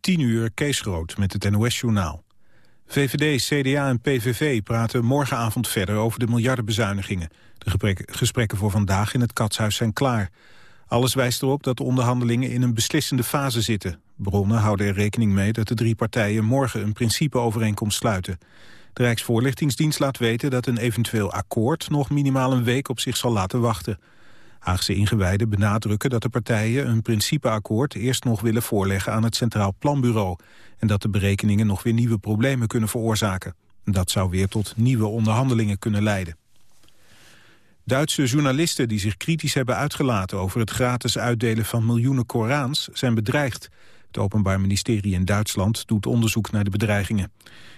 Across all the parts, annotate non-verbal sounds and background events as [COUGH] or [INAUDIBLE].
10 uur Kees Groot met het NOS-journaal. VVD, CDA en PVV praten morgenavond verder over de miljardenbezuinigingen. De gesprekken voor vandaag in het Katshuis zijn klaar. Alles wijst erop dat de onderhandelingen in een beslissende fase zitten. Bronnen houden er rekening mee dat de drie partijen morgen een principeovereenkomst sluiten. De Rijksvoorlichtingsdienst laat weten dat een eventueel akkoord nog minimaal een week op zich zal laten wachten. Haagse ingewijden benadrukken dat de partijen een principeakkoord eerst nog willen voorleggen aan het Centraal Planbureau en dat de berekeningen nog weer nieuwe problemen kunnen veroorzaken. Dat zou weer tot nieuwe onderhandelingen kunnen leiden. Duitse journalisten die zich kritisch hebben uitgelaten over het gratis uitdelen van miljoenen Korans zijn bedreigd. Het Openbaar Ministerie in Duitsland doet onderzoek naar de bedreigingen.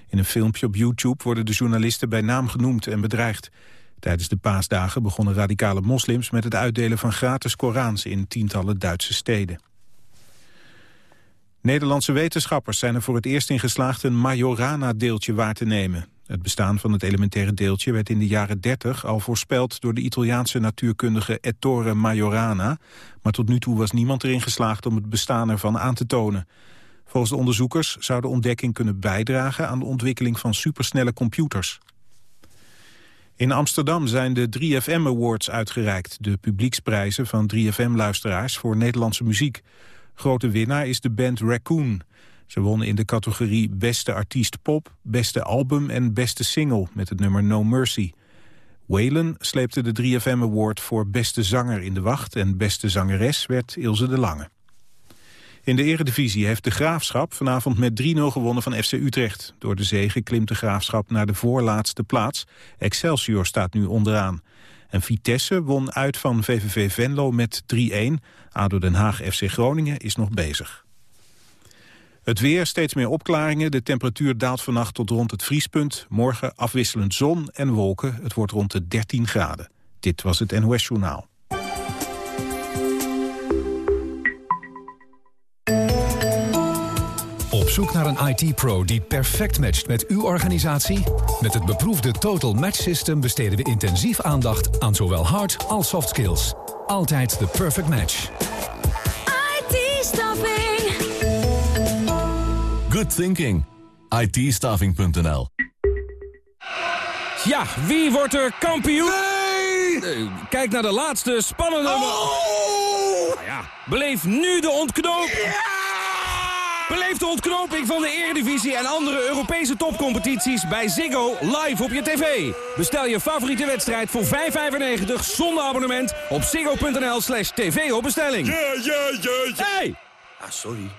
In een filmpje op YouTube worden de journalisten bij naam genoemd en bedreigd. Tijdens de paasdagen begonnen radicale moslims met het uitdelen van gratis Korans in tientallen Duitse steden. Nederlandse wetenschappers zijn er voor het eerst in geslaagd een Majorana-deeltje waar te nemen. Het bestaan van het elementaire deeltje werd in de jaren 30 al voorspeld door de Italiaanse natuurkundige Ettore Majorana, maar tot nu toe was niemand erin geslaagd om het bestaan ervan aan te tonen. Volgens de onderzoekers zou de ontdekking kunnen bijdragen aan de ontwikkeling van supersnelle computers. In Amsterdam zijn de 3FM Awards uitgereikt, de publieksprijzen van 3FM-luisteraars voor Nederlandse muziek. Grote winnaar is de band Raccoon. Ze wonnen in de categorie Beste Artiest Pop, Beste Album en Beste Single met het nummer No Mercy. Waylon sleepte de 3FM Award voor Beste Zanger in de wacht en Beste Zangeres werd Ilse de Lange. In de eredivisie heeft de Graafschap vanavond met 3-0 gewonnen van FC Utrecht. Door de zege klimt de Graafschap naar de voorlaatste plaats. Excelsior staat nu onderaan. En Vitesse won uit van VVV Venlo met 3-1. ADO Den Haag FC Groningen is nog bezig. Het weer, steeds meer opklaringen. De temperatuur daalt vannacht tot rond het vriespunt. Morgen afwisselend zon en wolken. Het wordt rond de 13 graden. Dit was het NOS Journaal. Zoek naar een IT-pro die perfect matcht met uw organisatie? Met het beproefde Total Match System besteden we intensief aandacht aan zowel hard als soft skills. Altijd de perfect match. IT-staffing. Good thinking. it Ja, wie wordt er kampioen? Nee! Kijk naar de laatste spannende... Oh! Nou ja, beleef nu de ontknoping. Beleef de ontknoping van de Eredivisie en andere Europese topcompetities bij Ziggo live op je tv. Bestel je favoriete wedstrijd voor 5,95 zonder abonnement op ziggo.nl slash tv op bestelling. Ja, ja, ja, ja. Hey! Ah, sorry.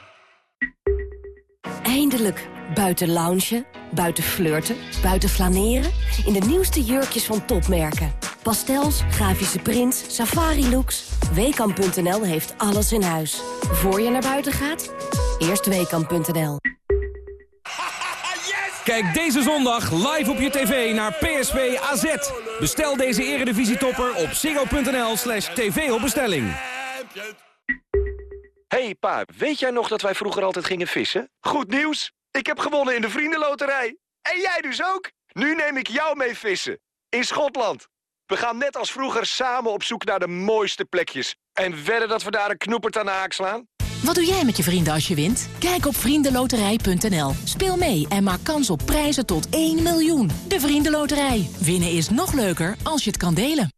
Eindelijk. Buiten loungen, buiten flirten, buiten flaneren. In de nieuwste jurkjes van topmerken. Pastels, grafische prints, safari-looks. Weekamp.nl heeft alles in huis. Voor je naar buiten gaat, eerst Weekamp.nl. Kijk deze zondag live op je tv naar PSV AZ. Bestel deze eredivisietopper op ziggo.nl slash tv op bestelling. hey, pa, weet jij nog dat wij vroeger altijd gingen vissen? Goed nieuws! Ik heb gewonnen in de vriendenloterij. En jij dus ook? Nu neem ik jou mee vissen. In Schotland. We gaan net als vroeger samen op zoek naar de mooiste plekjes. En wedden dat we daar een knoepert aan de haak slaan? Wat doe jij met je vrienden als je wint? Kijk op vriendenloterij.nl. Speel mee en maak kans op prijzen tot 1 miljoen. De Vriendenloterij. Winnen is nog leuker als je het kan delen.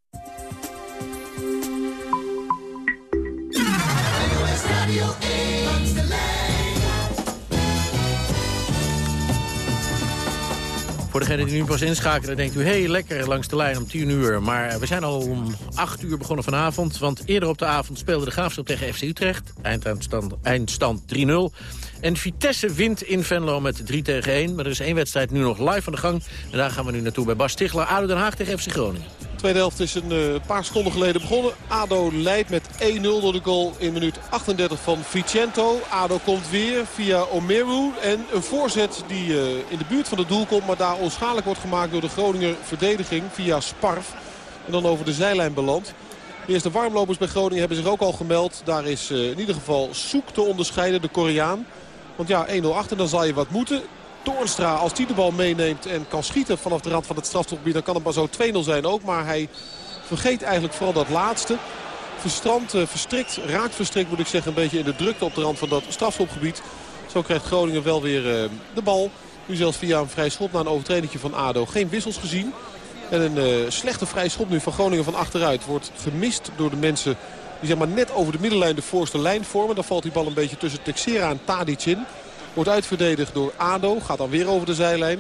Voor degene die nu pas inschakelen, denkt u... hé, hey, lekker langs de lijn om 10 uur. Maar we zijn al om 8 uur begonnen vanavond. Want eerder op de avond speelde de Graafschap tegen FC Utrecht. Eindstand, eindstand 3-0. En Vitesse wint in Venlo met 3 tegen 1. Maar er is één wedstrijd nu nog live aan de gang. En daar gaan we nu naartoe bij Bas Stigler. ADO Den Haag tegen FC Groningen. De tweede helft is een uh, paar seconden geleden begonnen. ADO leidt met 1-0 door de goal in minuut 38 van Vicento. ADO komt weer via Omeru. En een voorzet die uh, in de buurt van het doel komt. Maar daar onschadelijk wordt gemaakt door de Groninger verdediging via Sparf. En dan over de zijlijn belandt. De eerste warmlopers bij Groningen hebben zich ook al gemeld. Daar is uh, in ieder geval Soek te onderscheiden, de Koreaan. Want ja, 1-0 achter, dan zal je wat moeten. Toornstra, als hij de bal meeneemt en kan schieten vanaf de rand van het strafschopgebied... dan kan het maar zo 2-0 zijn ook. Maar hij vergeet eigenlijk vooral dat laatste. Verstrand, uh, verstrikt, raakt verstrikt moet ik zeggen... een beetje in de drukte op de rand van dat strafschopgebied Zo krijgt Groningen wel weer de bal. Nu zelfs via een vrij schop na een overtreding van ADO. Geen wissels gezien. En een slechte vrij schop nu van Groningen van achteruit. Wordt gemist door de mensen die zeg maar net over de middenlijn de voorste lijn vormen. Dan valt die bal een beetje tussen Texera en Tadic in. Wordt uitverdedigd door ADO. Gaat dan weer over de zijlijn.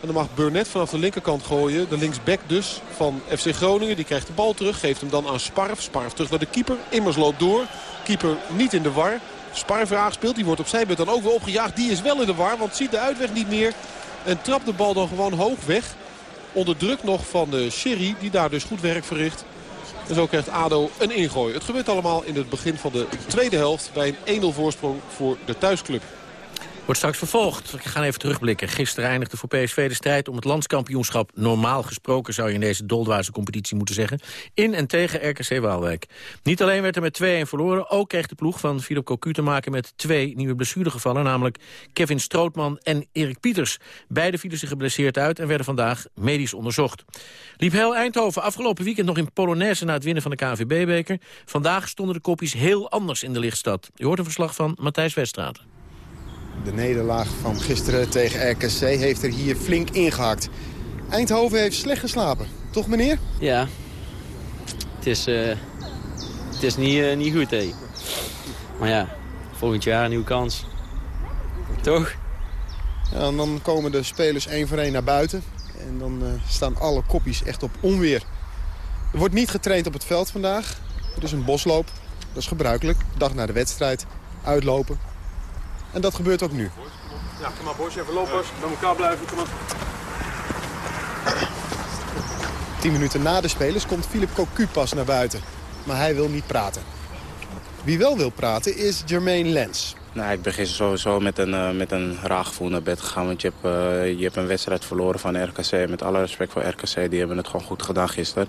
En dan mag Burnett vanaf de linkerkant gooien. De linksback dus van FC Groningen. Die krijgt de bal terug. Geeft hem dan aan Sparf. Sparf terug naar de keeper. Immers loopt door. Keeper niet in de war. Sparf aangespeeld. Die wordt op zijn beurt dan ook weer opgejaagd. Die is wel in de war. Want ziet de uitweg niet meer. En trapt de bal dan gewoon hoog weg. Onder druk nog van de Sherry. Die daar dus goed werk verricht. En zo krijgt ADO een ingooi. Het gebeurt allemaal in het begin van de tweede helft. Bij een 1-0 voorsprong voor de thuisclub. Wordt straks vervolgd. We gaan even terugblikken. Gisteren eindigde voor PSV de strijd om het landskampioenschap. Normaal gesproken zou je in deze doldwaze competitie moeten zeggen. In en tegen RKC Waalwijk. Niet alleen werd er met 2-1 verloren. Ook kreeg de ploeg van Philip Cocu te maken met twee nieuwe blessuregevallen. Namelijk Kevin Strootman en Erik Pieters. Beide vielen zich geblesseerd uit en werden vandaag medisch onderzocht. Liep heel Eindhoven afgelopen weekend nog in Polonaise na het winnen van de KNVB-beker. Vandaag stonden de kopjes heel anders in de lichtstad. Je hoort een verslag van Matthijs Weststraat. De nederlaag van gisteren tegen RKC heeft er hier flink ingehakt. Eindhoven heeft slecht geslapen, toch meneer? Ja, het is, uh, het is niet, uh, niet goed, hé. Maar ja, volgend jaar een nieuwe kans. Toch? Ja, en dan komen de spelers één voor één naar buiten. En dan uh, staan alle kopjes echt op onweer. Er wordt niet getraind op het veld vandaag. Er is een bosloop. Dat is gebruikelijk. Dag na de wedstrijd. Uitlopen. En dat gebeurt ook nu. Ja, kom maar Bos, even lopen. Bij elkaar blijven, kom maar. Tien minuten na de spelers komt Philip Cocu pas naar buiten. Maar hij wil niet praten. Wie wel wil praten is Jermaine Lens. Nou, ik ben gisteren sowieso met een, uh, met een raar gevoel naar bed gegaan. Want je hebt, uh, je hebt een wedstrijd verloren van RKC. Met alle respect voor RKC, die hebben het gewoon goed gedaan gisteren.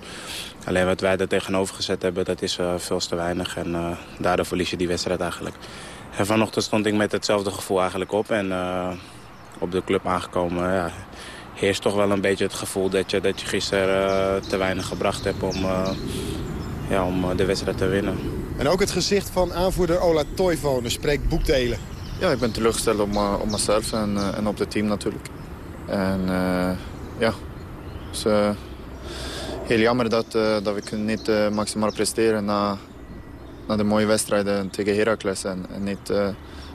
Alleen wat wij er tegenover gezet hebben, dat is uh, veel te weinig. En daardoor verlies je die wedstrijd eigenlijk. En vanochtend stond ik met hetzelfde gevoel eigenlijk op. En uh, op de club aangekomen ja, heerst toch wel een beetje het gevoel dat je, dat je gisteren uh, te weinig gebracht hebt om, uh, ja, om de wedstrijd te winnen. En ook het gezicht van aanvoerder Ola Toivonen spreekt boekdelen. Ja, ik ben teleurgesteld op, op mezelf en, en op het team natuurlijk. En ja, dus, heel jammer dat, dat we niet maximaal presteren na, naar de mooie wedstrijden tegen Heracles en, en niet uh,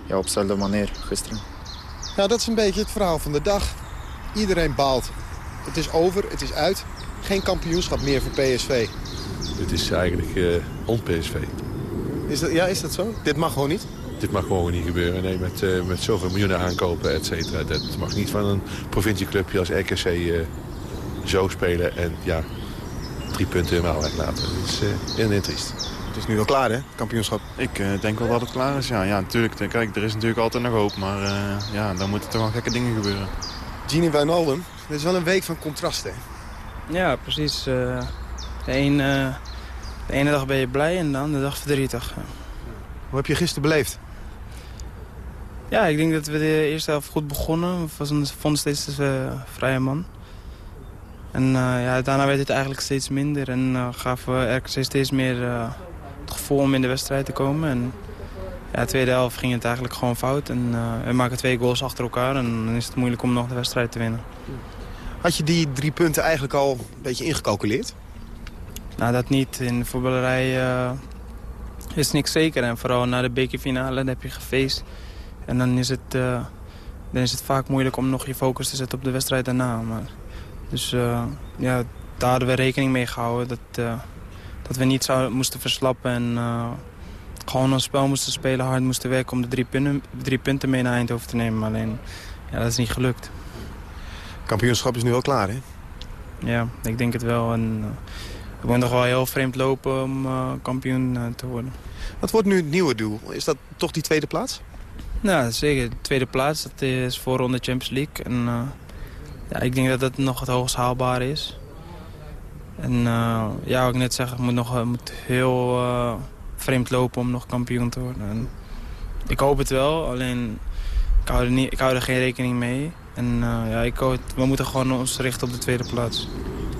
ja, op dezelfde manier gisteren. Ja, dat is een beetje het verhaal van de dag. Iedereen baalt. Het is over, het is uit. Geen kampioenschap meer voor PSV. Dit is eigenlijk uh, on-PSV. Is dat, ja, is dat zo? Dit mag gewoon niet? Dit mag gewoon niet gebeuren. Nee, met, uh, met zoveel miljoenen aankopen, et cetera. Dat mag niet van een provincieclubje als RKC uh, zo spelen. En ja, drie punten helemaal weglaten. Dat is heel, heel triest. Het is nu wel klaar, hè, kampioenschap? Ik uh, denk wel dat het klaar is, ja. Ja, natuurlijk. Kijk, er is natuurlijk altijd nog hoop. Maar uh, ja, dan moeten toch wel gekke dingen gebeuren. Gini Wijnaldum, dit is wel een week van contrasten. Ja, precies. Uh, de, een, de, ene dag ben je blij en dan de dag verdrietig. Hoe heb je gisteren beleefd? Ja, ik denk dat we de eerste helft goed begonnen. We vonden steeds de vrije man. En ja, daarna werd het eigenlijk steeds minder. En gaven we RKC steeds meer gevoel om in de wedstrijd te komen. En ja, de tweede helft ging het eigenlijk gewoon fout. En uh, we maken twee goals achter elkaar en dan is het moeilijk om nog de wedstrijd te winnen. Had je die drie punten eigenlijk al een beetje ingecalculeerd? Nou, dat niet. In de voetballerij uh, is niks zeker. En vooral na de bekerfinale dan heb je gefeest. En dan is, het, uh, dan is het vaak moeilijk om nog je focus te zetten op de wedstrijd daarna. Maar, dus ja, daar hadden we rekening mee gehouden. Dat, dat we niet zouden, moesten verslappen en uh, gewoon ons spel moesten spelen, hard moesten werken om de drie punten, drie punten mee naar Eindhoven te nemen. Alleen, ja, dat is niet gelukt. Kampioenschap is nu al klaar, hè? Ja, ik denk het wel. En, uh, ik moet nog wel heel vreemd lopen om uh, kampioen te worden. Wat wordt nu het nieuwe doel? Is dat toch die tweede plaats? Nou, zeker. De tweede plaats, dat is voorronde Champions League. En, ja, ik denk dat dat nog het hoogst haalbaar is. En uh, ja, wat ik net zeg, ik moet nog moet heel uh, vreemd lopen om nog kampioen te worden. En ik hoop het wel, alleen ik hou er, niet, ik hou er geen rekening mee. En uh, ja, ik hoop, we moeten gewoon ons richten op de tweede plaats.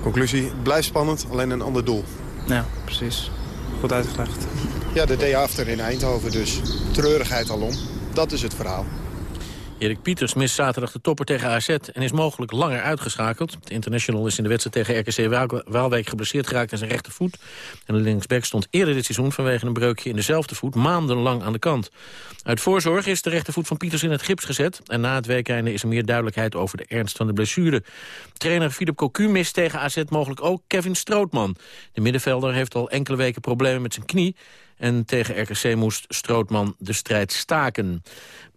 Conclusie, blijft spannend, alleen een ander doel. Ja, precies. Goed uitgelegd. Ja, de day after in Eindhoven dus. Treurigheid alom. Dat is het verhaal. Erik Pieters mist zaterdag de topper tegen AZ en is mogelijk langer uitgeschakeld. De international is in de wedstrijd tegen RKC Waalwijk geblesseerd geraakt aan zijn rechtervoet. En de linksback stond eerder dit seizoen vanwege een breukje in dezelfde voet maandenlang aan de kant. Uit voorzorg is de rechtervoet van Pieters in het gips gezet. En na het weekeinde is er meer duidelijkheid over de ernst van de blessure. Trainer Philip Cocu mist tegen AZ mogelijk ook Kevin Strootman. De middenvelder heeft al enkele weken problemen met zijn knie. En tegen RKC moest Strootman de strijd staken.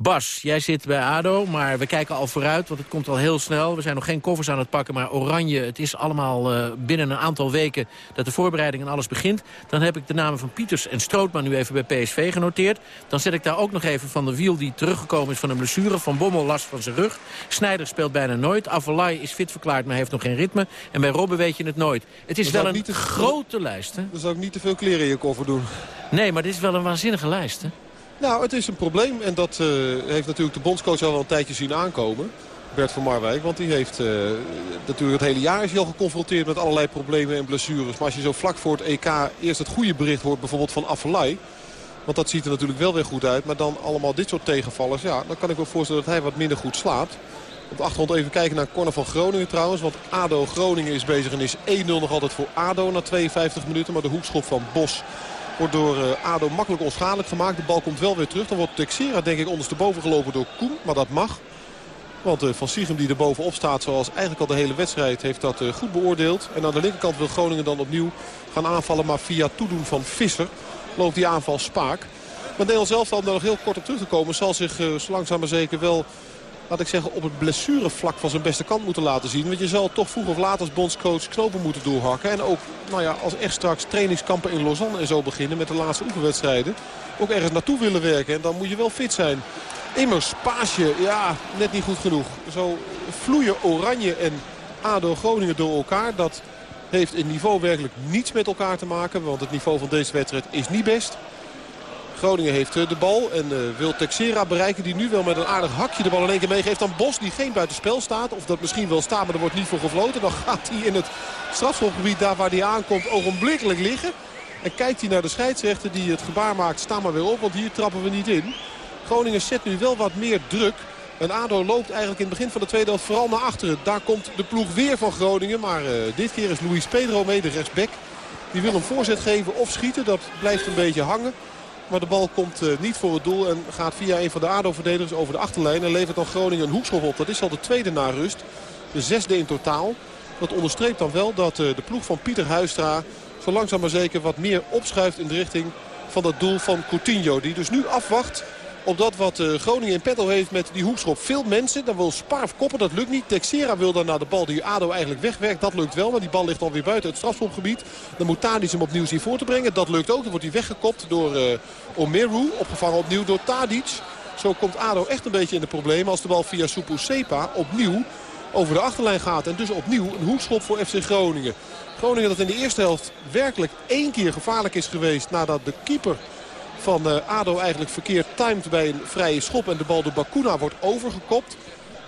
Bas, jij zit bij ADO, maar we kijken al vooruit, want het komt al heel snel. We zijn nog geen koffers aan het pakken, maar Oranje, het is allemaal uh, binnen een aantal weken dat de voorbereiding en alles begint. Dan heb ik de namen van Pieters en Strootman nu even bij PSV genoteerd. Dan zet ik daar ook nog even van de wiel die teruggekomen is van een blessure. Van Bommel last van zijn rug. Snijder speelt bijna nooit. Avalai is fit verklaard, maar heeft nog geen ritme. En bij Robben weet je het nooit. Het is wel een grote lijst. Hè? Dan zou ik niet te veel kleren in je koffer doen. Nee, maar dit is wel een waanzinnige lijst, hè? Nou, het is een probleem. En dat uh, heeft natuurlijk de bondscoach al wel een tijdje zien aankomen. Bert van Marwijk. Want die heeft uh, natuurlijk het hele jaar is hij al geconfronteerd met allerlei problemen en blessures. Maar als je zo vlak voor het EK eerst het goede bericht hoort bijvoorbeeld van Affelay. Want dat ziet er natuurlijk wel weer goed uit. Maar dan allemaal dit soort tegenvallers. Ja, dan kan ik me voorstellen dat hij wat minder goed slaapt. Op de achtergrond even kijken naar corner van Groningen trouwens. Want ADO Groningen is bezig en is 1-0 nog altijd voor ADO na 52 minuten. Maar de hoekschop van Bos Wordt door eh, ADO makkelijk onschadelijk gemaakt. De bal komt wel weer terug. Dan wordt Texera denk ik ondersteboven gelopen door Koen. Maar dat mag. Want uh, Van Siegem die er bovenop staat zoals eigenlijk al de hele wedstrijd heeft dat uh, goed beoordeeld. En aan de linkerkant wil Groningen dan opnieuw gaan aanvallen. Maar via toedoen van Visser loopt die aanval spaak. Maar Nederland zelf daar nog heel kort op terug zal zich zo langzaam maar zeker wel laat ik zeggen, op het blessurevlak van zijn beste kant moeten laten zien. Want je zal toch vroeg of laat als bondscoach knopen moeten doorhakken. En ook nou ja, als echt straks trainingskampen in Lausanne en zo beginnen met de laatste oefenwedstrijden. Ook ergens naartoe willen werken. En dan moet je wel fit zijn. Immers, Paasje, ja, net niet goed genoeg. Zo vloeien Oranje en ADO Groningen door elkaar. Dat heeft in niveau werkelijk niets met elkaar te maken. Want het niveau van deze wedstrijd is niet best. Groningen heeft eh, de bal en uh, wil Texera bereiken. Die nu wel met een aardig hakje de bal in één keer meegeeft aan Bos. Die geen buitenspel staat. Of dat misschien wel staat, maar er wordt niet voor gefloten. Dan [LAUGHS] gaat hij in het strafschopgebied daar waar hij aankomt ogenblikkelijk liggen. En kijkt hij naar de scheidsrechter die het gebaar maakt. Sta maar weer op, want hier trappen we niet in. Groningen zet nu wel wat meer druk. En ADO loopt eigenlijk in het begin van de tweede helft vooral naar achteren. Daar komt de ploeg weer van Groningen. Maar uh, dit keer is Luis Pedro mee, de rechtsback. Die wil een voorzet geven of schieten. Dat blijft een beetje hangen. Maar de bal komt uh, niet voor het doel en gaat via een van de ADO-verdedigers over de achterlijn. En levert dan Groningen een hoekschop op. Dat is al de tweede na rust. De zesde in totaal. Dat onderstreept dan wel dat uh, de ploeg van Pieter Huistra zo langzaam maar zeker wat meer opschuift in de richting van dat doel van Coutinho. Die dus nu afwacht op dat wat uh, Groningen in petto heeft met die hoekschop. Veel mensen, dan wil Sparf koppen, dat lukt niet. Texera wil dan naar de bal die ADO eigenlijk wegwerkt. Dat lukt wel, maar die bal ligt alweer buiten het strafschopgebied. Dan moet Tadic hem opnieuw zien voor te brengen. Dat lukt ook, dan wordt hij weggekopt door uh, Omeru. Opgevangen opnieuw door Tadic. Zo komt ADO echt een beetje in de problemen als de bal via Supu Sepa opnieuw over de achterlijn gaat. En dus opnieuw een hoekschop voor FC Groningen. Groningen dat in de eerste helft werkelijk één keer gevaarlijk is geweest nadat de keeper van uh, ADO eigenlijk verkeerd timed bij een vrije schop. En de bal door Bakuna wordt overgekopt.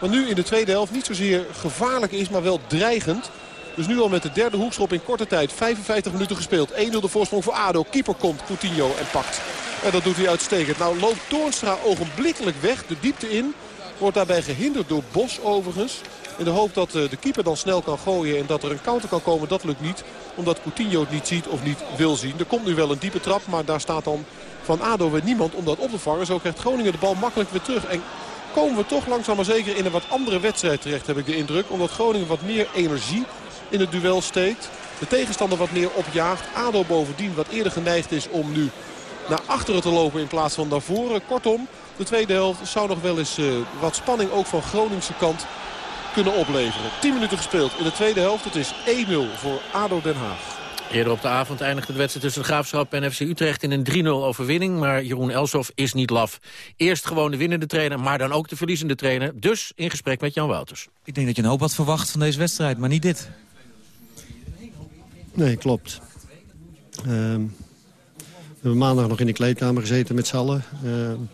Maar nu in de tweede helft niet zozeer gevaarlijk is, maar wel dreigend. Dus nu al met de derde hoekschop in korte tijd. 55 minuten gespeeld. 1-0 de voorsprong voor ADO. Keeper komt, Coutinho en pakt. En dat doet hij uitstekend. Nou loopt Toornstra ogenblikkelijk weg. De diepte in. Wordt daarbij gehinderd door Bos overigens. In de hoop dat de keeper dan snel kan gooien en dat er een counter kan komen. Dat lukt niet. Omdat Coutinho het niet ziet of niet wil zien. Er komt nu wel een diepe trap. Maar daar staat dan van ADO weer niemand om dat op te vangen. Zo krijgt Groningen de bal makkelijk weer terug. En komen we toch langzaam maar zeker in een wat andere wedstrijd terecht, heb ik de indruk. Omdat Groningen wat meer energie in het duel steekt. De tegenstander wat meer opjaagt. ADO bovendien wat eerder geneigd is om nu naar achteren te lopen in plaats van naar voren. Kortom, de tweede helft zou nog wel eens uh, wat spanning ook van Groningse kant kunnen opleveren. 10 minuten gespeeld in de tweede helft. Het is 1-0 voor ADO Den Haag. Eerder op de avond eindigde de wedstrijd tussen de Graafschap en FC Utrecht in een 3-0 overwinning. Maar Jeroen Elsof is niet laf. Eerst gewoon de winnende trainer, maar dan ook de verliezende trainer. Dus in gesprek met Jan Wouters. Ik denk dat je een hoop had verwacht van deze wedstrijd, maar niet dit. Nee, klopt. Um, we hebben maandag nog in de kleedkamer gezeten met z'n allen. Um,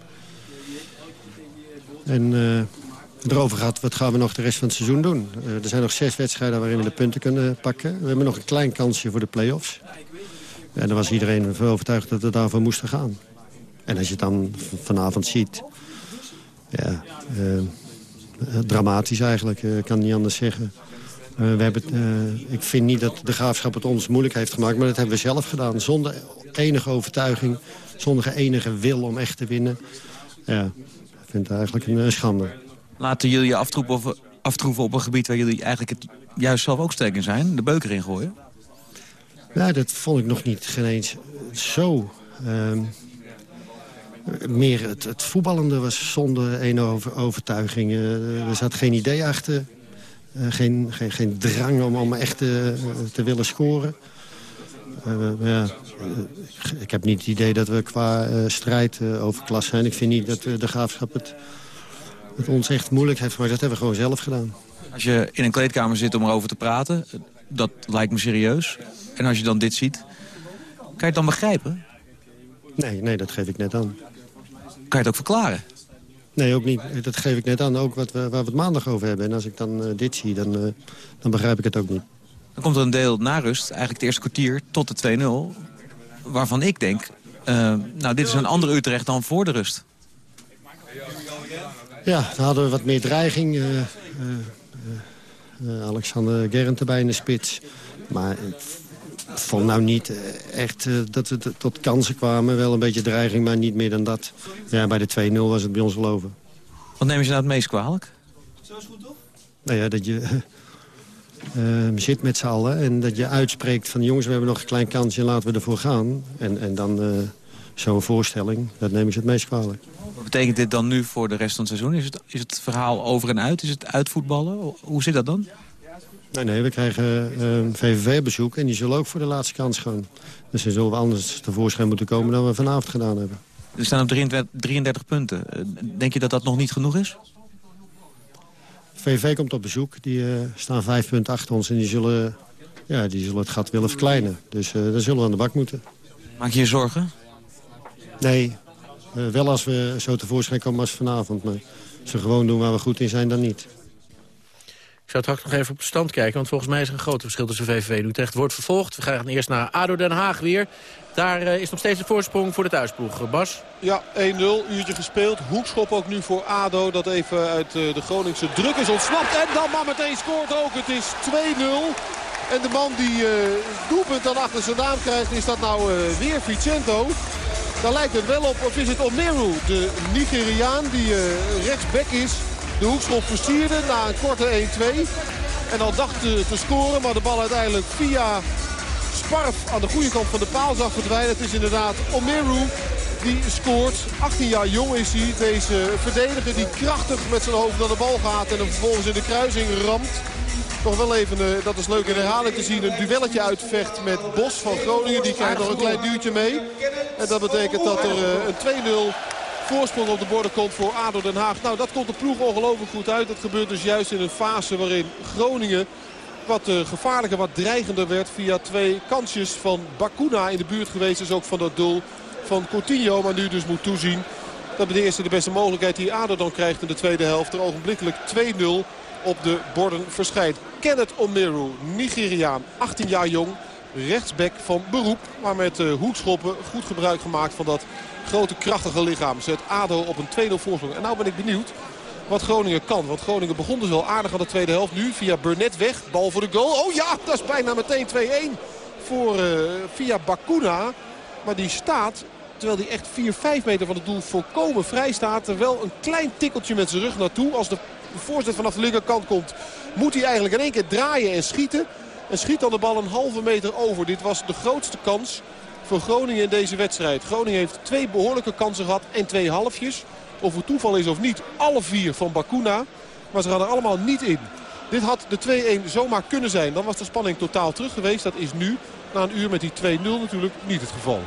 en uh, erover gehad, wat gaan we nog de rest van het seizoen doen. Uh, er zijn nog zes wedstrijden waarin we de punten kunnen pakken. We hebben nog een klein kansje voor de play-offs. En daar was iedereen van overtuigd dat we daarvoor moesten gaan. En als je het dan vanavond ziet... Ja, dramatisch eigenlijk, ik kan niet anders zeggen. we hebben, ik vind niet dat de graafschap het ons moeilijk heeft gemaakt... maar dat hebben we zelf gedaan, zonder enige overtuiging... zonder enige wil om echt te winnen. Ja, ik vind het eigenlijk een schande. Laten jullie je aftroepen, aftroeven op een gebied waar jullie eigenlijk het juist zelf ook sterk in zijn? De beuker ingooien? Ja, dat vond ik nog niet geen eens zo. Ehm, meer het, het, voetballende was zonder enige overtuiging. Uh, er zat geen idee achter. Uh, geen, geen, geen drang om, om echt te, te willen scoren. Ja, ik heb niet het idee dat we qua strijd overklas zijn. Ik vind niet dat de graafschap het, het ons echt moeilijk heeft gemaakt. Dat hebben we gewoon zelf gedaan. Als je in een kleedkamer zit om erover te praten, dat lijkt me serieus. En als je dan dit ziet, kan je het dan begrijpen? Nee, nee, dat geef ik net aan. Kan je het ook verklaren? Nee, ook niet. Dat geef ik net aan, ook wat we, waar we het maandag over hebben. En als ik dan uh, dit zie, dan, uh, dan begrijp ik het ook niet. Dan komt er een deel na rust, eigenlijk het eerste kwartier tot de 2-0... waarvan ik denk, uh, nou, dit is een andere Utrecht dan voor de rust. Ja, dan hadden we wat meer dreiging. Alexander Gerrent erbij in de spits. Maar ik vond nou niet echt dat we tot kansen kwamen. Wel een beetje dreiging, maar niet meer dan dat. Ja, bij de 2-0 was het bij ons geloven. Wat nemen ze nou het meest kwalijk? Zo is goed, toch? Nou ja, dat je uh, [LAUGHS] zit met z'n allen en dat je uitspreekt van... jongens, we hebben nog een klein kansje, laten we ervoor gaan. En, en dan uh, zo'n voorstelling, dat nemen ze het meest kwalijk. Wat betekent dit dan nu voor de rest van het seizoen? Is het, is het verhaal over en uit? Is het uitvoetballen? Hoe zit dat dan? Nee, nee, we krijgen uh, VVV-bezoek en die zullen ook voor de laatste kans gaan. Dus dan zullen we anders tevoorschijn moeten komen dan we vanavond gedaan hebben. Er staan op 33, 33 punten. Denk je dat dat nog niet genoeg is? VVV komt op bezoek. Die uh, staan vijf punten achter ons en die zullen, ja, die zullen het gat willen verkleinen. Dus uh, daar zullen we aan de bak moeten. Maak je je zorgen? Nee, uh, wel als we zo tevoorschijn komen als vanavond. Maar als we gewoon doen waar we goed in zijn, dan niet. Ik zou het nog even op de stand kijken, want volgens mij is er een groot verschil tussen VVV en Utrecht. Wordt vervolgd. We gaan eerst naar ADO Den Haag weer. Daar uh, is nog steeds een voorsprong voor de thuisploeg. Bas? Ja, 1-0, uurtje gespeeld. Hoekschop ook nu voor ADO, dat even uit uh, de Groningse druk is ontsnapt. En dan maar meteen scoort ook. Het is 2-0. En de man die uh, doelpunt dan achter zijn naam krijgt, is dat nou weer Vicento. Daar lijkt het wel op, of is het Omeru, de Nigeriaan die rechtsback is de hoekschop versierde na een korte 1-2. En al dacht te, te scoren, maar de bal uiteindelijk via Sparf aan de goede kant van de paal zag verdwijnen. Het is inderdaad Omeru die scoort. 18 jaar jong is hij. Deze verdediger die krachtig met zijn hoofd naar de bal gaat en hem vervolgens in de kruising ramt. Nog wel even, uh, dat is leuk in herhaling te zien, een duelletje uitvecht met Bos van Groningen. Die krijgt nog een klein duwtje mee. En dat betekent dat er uh, een 2-0 voorsprong op de borden komt voor ADO Den Haag. Nou, dat komt de ploeg ongelooflijk goed uit. Dat gebeurt dus juist in een fase waarin Groningen wat uh, gevaarlijker, wat dreigender werd via twee kansjes van Bakuna in de buurt geweest is ook van dat doel van Coutinho. Maar nu dus moet toezien dat de eerste de beste mogelijkheid die ADO dan krijgt in de tweede helft. Er ogenblikkelijk 2-0 op de borden verschijnt. Kenneth Omeru, Nigeriaan, 18 jaar jong, rechtsback van beroep. Maar met uh, hoekschoppen goed gebruik gemaakt van dat grote krachtige lichaam. Zet ADO op een 2-0 voorsprong. En nou ben ik benieuwd wat Groningen kan. Want Groningen begon dus wel aardig aan de tweede helft. Nu via Burnett weg. Bal voor de goal. Oh ja, dat is bijna meteen 2-1 voor uh, via Bakuna. Maar die staat, terwijl hij echt 4-5 meter van het doel volkomen vrij staat. Er wel een klein tikkeltje met zijn rug naartoe. Als de voorzet vanaf de linkerkant komt, moet hij eigenlijk in één keer draaien en schieten. En schiet dan de bal een halve meter over. Dit was de grootste kans voor Groningen in deze wedstrijd. Groningen heeft twee behoorlijke kansen gehad en twee halfjes. Of het toeval is of niet, alle vier van Bakuna. Maar ze gaan er allemaal niet in. Dit had de 2-1 zomaar kunnen zijn. Dan was de spanning totaal terug geweest. Dat is nu, na een uur met die 2-0 natuurlijk, niet het geval.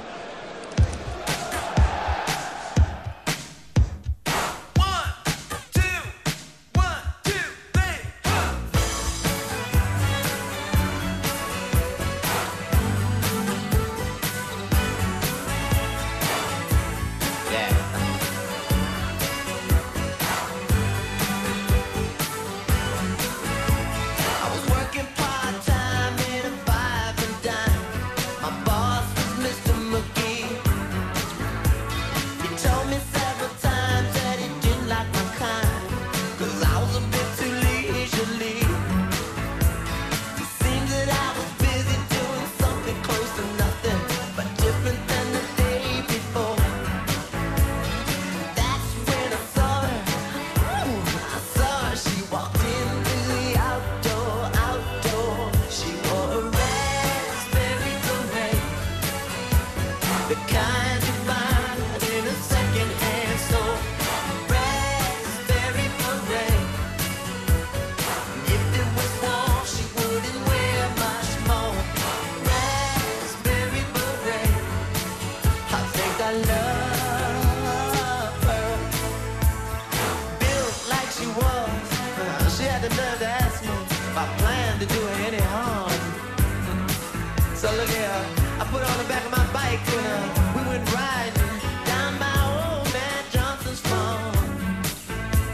I put on the back of my bike we went riding down old man Johnson's farm.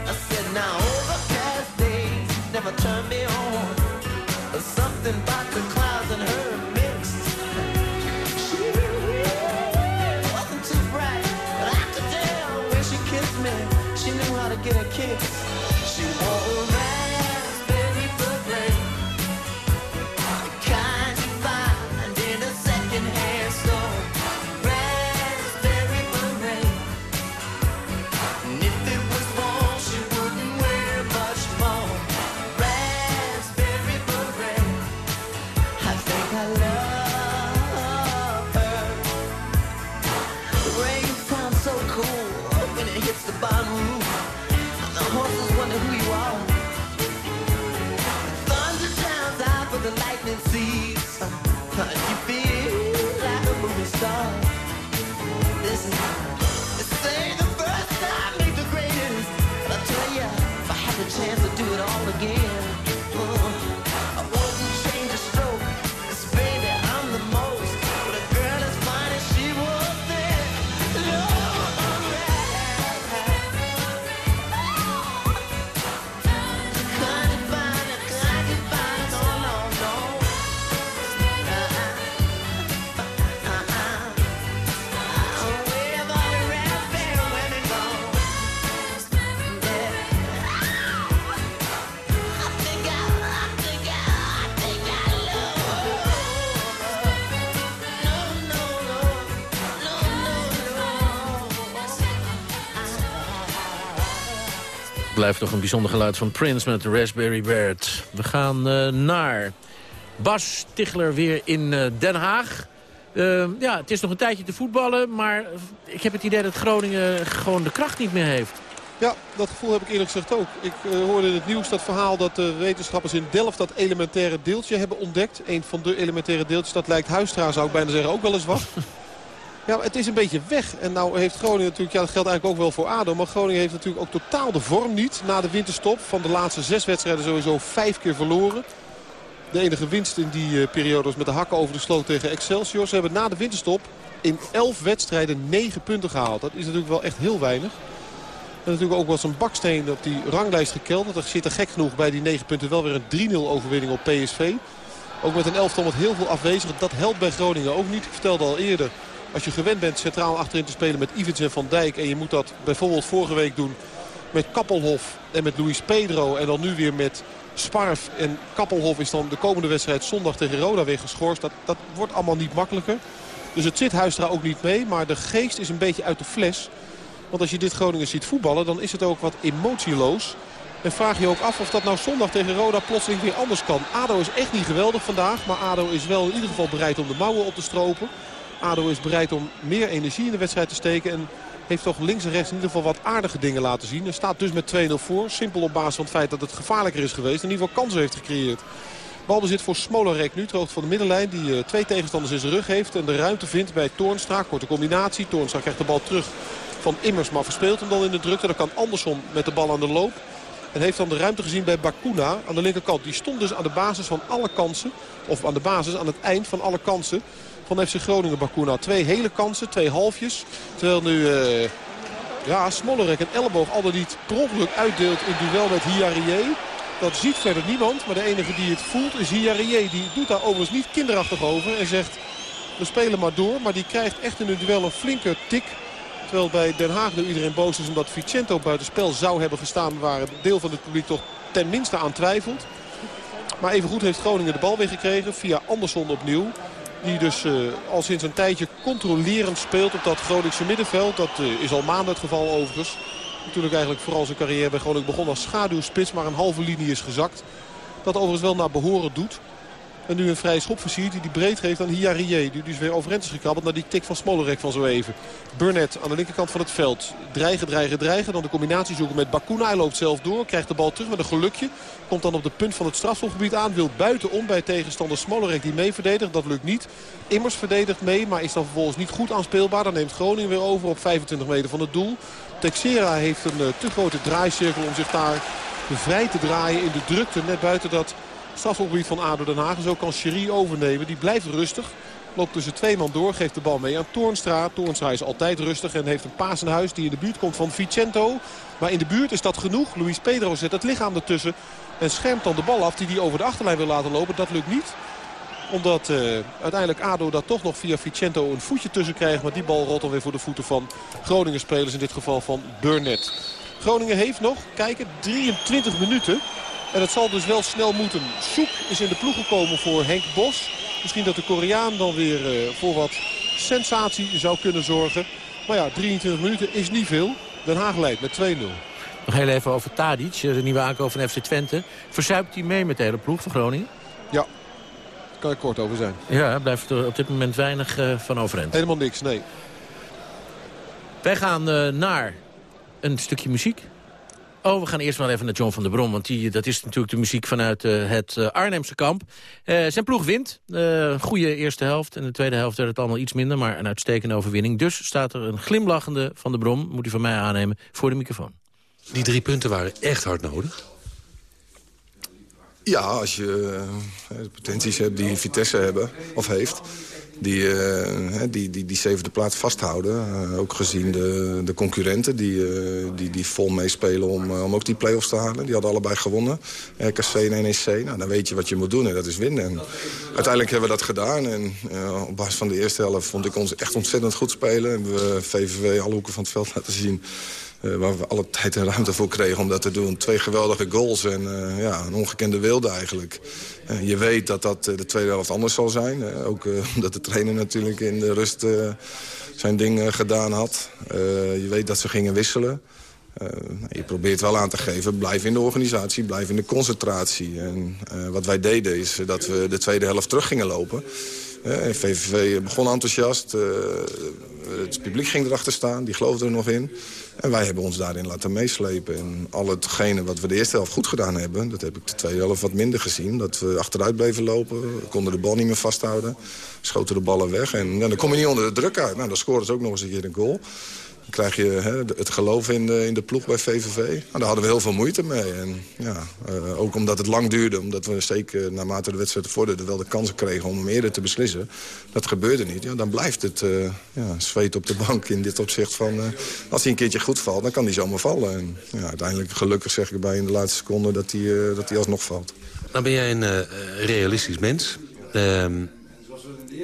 I said, now overcast days never turn me on. There's something about the Blijft toch een bijzonder geluid van Prince met Raspberry Bird. We gaan eh, naar Bas Tichler weer in eh, Den Haag. Eh, ja, het is nog een tijdje te voetballen, maar ik heb het idee dat Groningen gewoon de kracht niet meer heeft. Ja, dat gevoel heb ik eerlijk gezegd ook. Ik hoorde in het nieuws dat verhaal dat de wetenschappers in Delft dat elementaire deeltje hebben ontdekt. Een van de elementaire deeltjes, dat lijkt Huistra zou ik bijna zeggen ook wel eens wat. [LAUGHS] Ja, het is een beetje weg. En nou heeft Groningen natuurlijk, ja dat geldt eigenlijk ook wel voor ADO. Maar Groningen heeft natuurlijk ook totaal de vorm niet na de winterstop. Van de laatste zes wedstrijden sowieso vijf keer verloren. De enige winst in die eh, periode was met de hakken over de sloot tegen Excelsior. Ze hebben na de winterstop in elf wedstrijden negen punten gehaald. Dat is natuurlijk wel echt heel weinig. En natuurlijk ook wel zo'n baksteen op die ranglijst gekelderd. Er zit er gek genoeg bij die negen punten wel weer een 3-0 overwinning op PSV. Ook met een elftal met heel veel afwezigen. Dat helpt bij Groningen ook niet. Ik vertelde al eerder. Als je gewend bent centraal achterin te spelen met Ivic en Van Dijk. En je moet dat bijvoorbeeld vorige week doen met Kappelhof en met Luis Pedro. En dan nu weer met Sparf. En Kappelhof is dan de komende wedstrijd zondag tegen Roda weer geschorst. Dat, dat wordt allemaal niet makkelijker. Dus het zit Huistra ook niet mee. Maar de geest is een beetje uit de fles. Want als je dit Groningen ziet voetballen, dan is het ook wat emotieloos. En vraag je ook af of dat nou zondag tegen Roda plotseling weer anders kan. ADO is echt niet geweldig vandaag. Maar ADO is wel in ieder geval bereid om de mouwen op te stropen. ADO is bereid om meer energie in de wedstrijd te steken. En heeft toch links en rechts in ieder geval wat aardige dingen laten zien. Er staat dus met 2-0 voor. Simpel op basis van het feit dat het gevaarlijker is geweest. In ieder geval kansen heeft gecreëerd. Balbezit voor Smolarek nu, hoogte van de middenlijn. Die uh, twee tegenstanders in zijn rug heeft. En de ruimte vindt bij Toornstra. Korte combinatie. Toornstra krijgt de bal terug van Immers. Maar verspeelt hem dan in de drukte. Dan kan Andersson met de bal aan de loop. En heeft dan de ruimte gezien bij Bakuna aan de linkerkant. Die stond dus aan de basis van alle kansen. Of aan de basis, aan het eind van alle kansen van FC Groningen Bakuna. Twee hele kansen, twee halfjes. Terwijl nu uh, ja, Smollerek een elleboog al niet per uitdeelt in duel met Hiarie. Dat ziet verder niemand, maar de enige die het voelt is Hiarie. Die doet daar overigens niet kinderachtig over en zegt we spelen maar door. Maar die krijgt echt in het duel een flinke tik. Terwijl bij Den Haag nu iedereen boos is omdat Vicento buitenspel zou hebben gestaan. Waar een deel van het publiek toch ten minste aan twijfelt. Maar evengoed heeft Groningen de bal weer gekregen via Andersson opnieuw. Die dus uh, al sinds een tijdje controlerend speelt op dat Groningse middenveld. Dat uh, is al maanden het geval overigens. Natuurlijk eigenlijk vooral zijn carrière bij Groningen begon als schaduwspits. Maar een halve linie is gezakt. Dat overigens wel naar behoren doet. En nu een vrije schop versiert die die breed geeft aan Hiarie. Die dus weer overeind is gekrabbeld naar die tik van Smolerek van zo even. Burnett aan de linkerkant van het veld. Dreigen, dreigen, dreigen. Dan de combinatie zoeken met Bakuna. Hij loopt zelf door. Krijgt de bal terug met een gelukje. Komt dan op de punt van het strafschopgebied aan. Wil buitenom bij tegenstander Smolerek die mee verdedigt. Dat lukt niet. Immers verdedigt mee. Maar is dan vervolgens niet goed aanspeelbaar. Dan neemt Groningen weer over op 25 meter van het doel. Texera heeft een uh, te grote draaicirkel om zich daar vrij te draaien in de drukte. Net buiten dat strafschopgebied van ADO Den Haag. Zo kan Cherie overnemen. Die blijft rustig. Loopt tussen twee man door. Geeft de bal mee aan Toornstra. Toornstra is altijd rustig en heeft een paas in huis die in de buurt komt van Vicento. Maar in de buurt is dat genoeg. Luis Pedro zet het lichaam ertussen. En schermt dan de bal af die hij over de achterlijn wil laten lopen. Dat lukt niet omdat eh, uiteindelijk ADO dat toch nog via Vicento een voetje tussen krijgt. Maar die bal rolt dan weer voor de voeten van Groningen spelers. In dit geval van Burnett. Groningen heeft nog, kijken, 23 minuten. En het zal dus wel snel moeten. Soek is in de ploeg gekomen voor Henk Bos. Misschien dat de Koreaan dan weer eh, voor wat sensatie zou kunnen zorgen. Maar ja, 23 minuten is niet veel. Den Haag leidt met 2-0. Nog heel even over Tadic, de nieuwe aankoop van FC Twente. Verzuipt hij mee met de hele ploeg van Groningen? Ja, daar kan ik kort over zijn. Ja, hij blijft er op dit moment weinig eh, van overeind. Helemaal niks, nee. Wij gaan eh, naar een stukje muziek. Oh, we gaan eerst wel even naar John van der Brom. Want die, dat is natuurlijk de muziek vanuit eh, het eh, Arnhemse kamp. Eh, zijn ploeg wint. Een goede eerste helft. En de tweede helft werd het allemaal iets minder. Maar een uitstekende overwinning. Dus staat er een glimlachende van der Brom. Moet u van mij aannemen. Voor de microfoon. Die drie punten waren echt hard nodig. Ja, als je de potenties hebt die Vitesse hebben, of heeft... die eh, die, die, die zevende plaats vasthouden. Eh, ook gezien de, de concurrenten die, eh, die, die vol meespelen om, om ook die play-offs te halen. Die hadden allebei gewonnen, RKC en NEC. Nou, dan weet je wat je moet doen en dat is winnen. En uiteindelijk hebben we dat gedaan. En op basis van de eerste helft vond ik ons echt ontzettend goed spelen. Hebben we VVV alle hoeken van het veld laten zien... Waar we alle tijd en ruimte voor kregen om dat te doen. Twee geweldige goals en ja, een ongekende wilde eigenlijk. Eh, je weet dat dat de tweede helft anders zal zijn. ook [LAUGHS] omdat de trainer natuurlijk in de rust zijn ding gedaan had. je weet dat ze gingen wisselen. je probeert wel aan te geven, blijf in de organisatie, blijf in de concentratie. En wat wij deden is dat we de tweede helft terug gingen lopen. VVV begon enthousiast. Uh, het publiek ging erachter staan, die geloofde er nog in. En wij hebben ons daarin laten meeslepen. En al hetgene wat we de eerste helft goed gedaan hebben... dat heb ik de tweede helft wat minder gezien. Dat we achteruit bleven lopen, konden de bal niet meer vasthouden. Schoten de ballen weg en dan kom je niet onder de druk uit. Nou, dan scoren ze ook nog eens een keer een goal. Dan krijg je hè, het geloof in de, in de ploeg bij VVV. Nou, daar hadden we heel veel moeite mee. En, ja, uh, ook omdat het lang duurde. Omdat we zeker naarmate de wedstrijd vorderde wel de kansen kregen om hem eerder te beslissen. Dat gebeurde niet. Ja, dan blijft het uh, ja, zweet op de bank in dit opzicht van... Als hij een keertje goed valt, dan kan hij zomaar vallen. En, ja, uiteindelijk gelukkig zeg ik erbij in de laatste seconde dat hij, dat hij alsnog valt. Nou ben jij een realistisch mens. Ehm,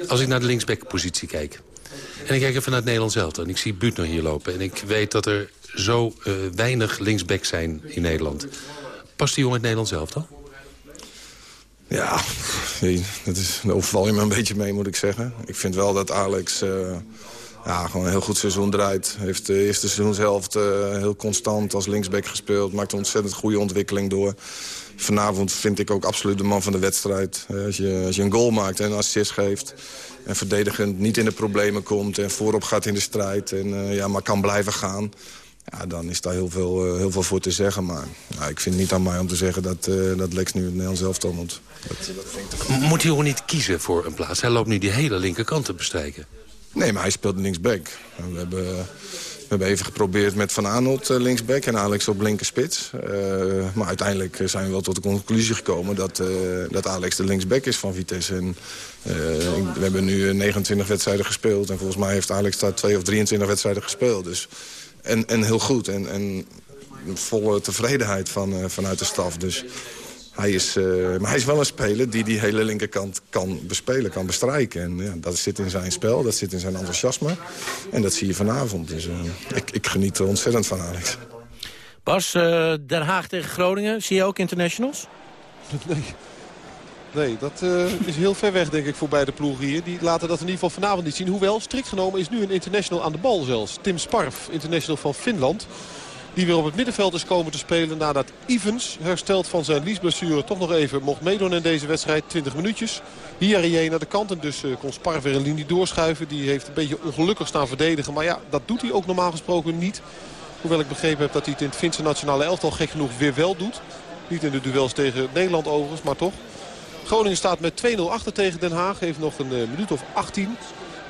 als ik naar de linksbackpositie kijk... En ik kijk even naar het Nederlands zelf. En ik zie Buut hier lopen. En ik weet dat er zo uh, weinig linksback zijn in Nederland. Past die jongen het Nederlands zelf dan? Ja, dat is, overval je me een beetje mee, moet ik zeggen. Ik vind wel dat Alex uh, ja, gewoon een heel goed seizoen draait. Heeft de eerste seizoenshelft uh, heel constant als linksback gespeeld. Maakt een ontzettend goede ontwikkeling door. Vanavond vind ik ook absoluut de man van de wedstrijd. Als je, als je een goal maakt en een assist geeft en verdedigend niet in de problemen komt... en voorop gaat in de strijd en uh, ja, maar kan blijven gaan... Ja, dan is daar heel veel, uh, heel veel voor te zeggen. Maar nou, ik vind het niet aan mij om te zeggen dat, uh, dat Lex nu het Nederlands elftal moet. Dat, dat moet hij ook niet kiezen voor een plaats? Hij loopt nu die hele linkerkant te bestrijken. Nee, maar hij speelt linksback. We hebben, hebben even geprobeerd met Van Arnold linksback en Alex op linkerspits. Uh, maar uiteindelijk zijn we wel tot de conclusie gekomen dat, uh, dat Alex de linksback is van Vitesse. En, we hebben nu 29 wedstrijden gespeeld en volgens mij heeft Alex daar 2 of 23 wedstrijden gespeeld. Dus, en, en heel goed en, en volle tevredenheid van, vanuit de staf. Dus hij is, uh, maar hij is wel een speler die die hele linkerkant kan bespelen, kan bestrijken. En ja, dat zit in zijn spel, dat zit in zijn enthousiasme. En dat zie je vanavond. Dus uh, ik, ik geniet er ontzettend van, Alex. Bas, uh, Den Haag tegen Groningen, zie je ook internationals? Nee. Nee, dat uh, is heel ver weg denk ik voor beide ploegen hier. Die laten dat in ieder geval vanavond niet zien. Hoewel, strikt genomen is nu een international aan de bal zelfs. Tim Sparf, international van Finland. Die weer op het middenveld is komen te spelen nadat Evans, hersteld van zijn liesblessure, toch nog even mocht meedoen in deze wedstrijd. 20 minuutjes. Hier naar de kant en dus uh, kon Spar weer een linie doorschuiven. Die heeft een beetje ongelukkig staan verdedigen. Maar ja, dat doet hij ook normaal gesproken niet. Hoewel ik begrepen heb dat hij het in het Finse nationale elftal gek genoeg weer wel doet. Niet in de duels tegen Nederland overigens, maar toch. Groningen staat met 2-0 achter tegen Den Haag. Heeft nog een uh, minuut of 18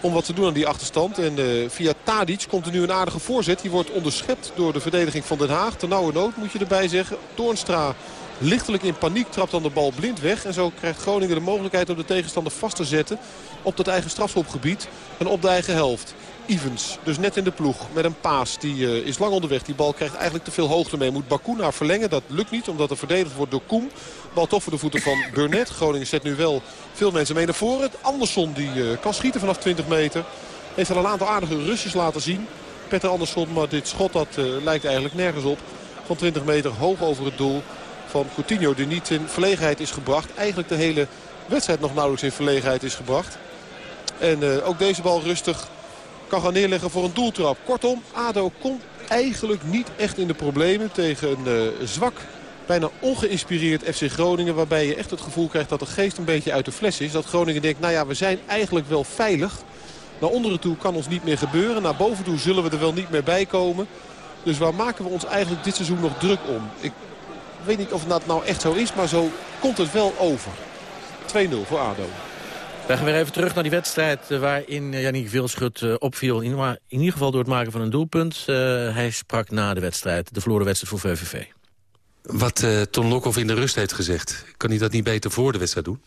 om wat te doen aan die achterstand. En uh, via Tadic komt er nu een aardige voorzet. Die wordt onderschept door de verdediging van Den Haag. Ten nauwe nood moet je erbij zeggen. Toornstra lichtelijk in paniek trapt dan de bal blind weg. En zo krijgt Groningen de mogelijkheid om de tegenstander vast te zetten op dat eigen strafschopgebied en op de eigen helft. Evans, dus net in de ploeg met een paas. Die uh, is lang onderweg. Die bal krijgt eigenlijk te veel hoogte mee. Moet Bakuna verlengen. Dat lukt niet omdat er verdedigd wordt door Koem. Bal toch voor de voeten van Burnett. Groningen zet nu wel veel mensen mee naar voren. Andersson die uh, kan schieten vanaf 20 meter. Heeft al een aantal aardige rustjes laten zien. Petter Andersson, maar dit schot dat uh, lijkt eigenlijk nergens op. Van 20 meter hoog over het doel van Coutinho. Die niet in verlegenheid is gebracht. Eigenlijk de hele wedstrijd nog nauwelijks in verlegenheid is gebracht. En ook deze bal rustig kan gaan neerleggen voor een doeltrap. Kortom, ADO komt eigenlijk niet echt in de problemen tegen een zwak, bijna ongeïnspireerd FC Groningen. Waarbij je echt het gevoel krijgt dat de geest een beetje uit de fles is. Dat Groningen denkt, nou ja, we zijn eigenlijk wel veilig. Naar onderen toe kan ons niet meer gebeuren. Naar boven toe zullen we er wel niet meer bij komen. Dus waar maken we ons eigenlijk dit seizoen nog druk om? Ik weet niet of dat nou echt zo is, maar zo komt het wel over. 2-0 voor ADO. We gaan weer even terug naar die wedstrijd eh, waarin Jannik Vilschut uh, opviel. In, in, ieder geval door het maken van een doelpunt. Hij sprak na de wedstrijd, de verloren wedstrijd voor VVV. Wat uh, Ton Lokhoff in de rust heeft gezegd, kan hij dat niet beter voor de wedstrijd doen?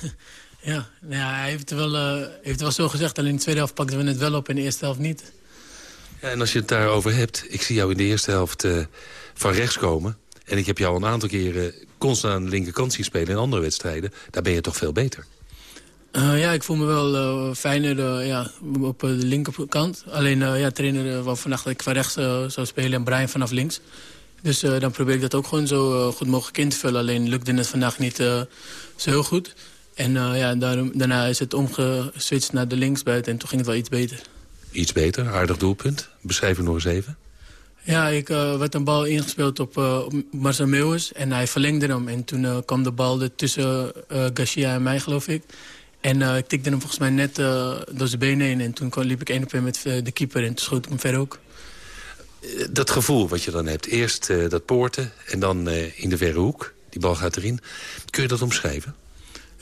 [LAUGHS] ja, nou ja, hij heeft wel, heeft het wel zo gezegd. Alleen in de tweede helft pakten we het wel op en in de eerste helft niet. Ja, en als je het daarover hebt, ik zie jou in de eerste helft van rechts komen. En ik heb jou een aantal keren constant aan de linkerkant zien spelen in andere wedstrijden. Daar ben je toch veel beter. Uh, ja, ik voel me wel uh, fijner uh, ja, op de linkerkant. Alleen ja, trainer wou vannacht dat ik van rechts zou spelen en Brian vanaf links. Dus dan probeer ik dat ook gewoon zo goed mogelijk in te vullen. Alleen lukte het vandaag niet zo heel goed. En ja, daarom, daarna is het omgeswitcht naar de linksbuiten en toen ging het wel iets beter. Iets beter, aardig doelpunt. Beschrijf het nog eens even. Ja, ik uh, werd een bal ingespeeld op, uh, op Marcel Meeuwis en hij verlengde hem. En toen uh, kwam de bal er tussen Garcia en mij, geloof ik. En ik tikte hem volgens mij net door zijn benen heen. En toen liep ik één op één met de keeper en toen schoot ik hem ver ook. Dat gevoel wat je dan hebt. Eerst dat poorten en dan in de verre hoek. Die bal gaat erin. Kun je dat omschrijven?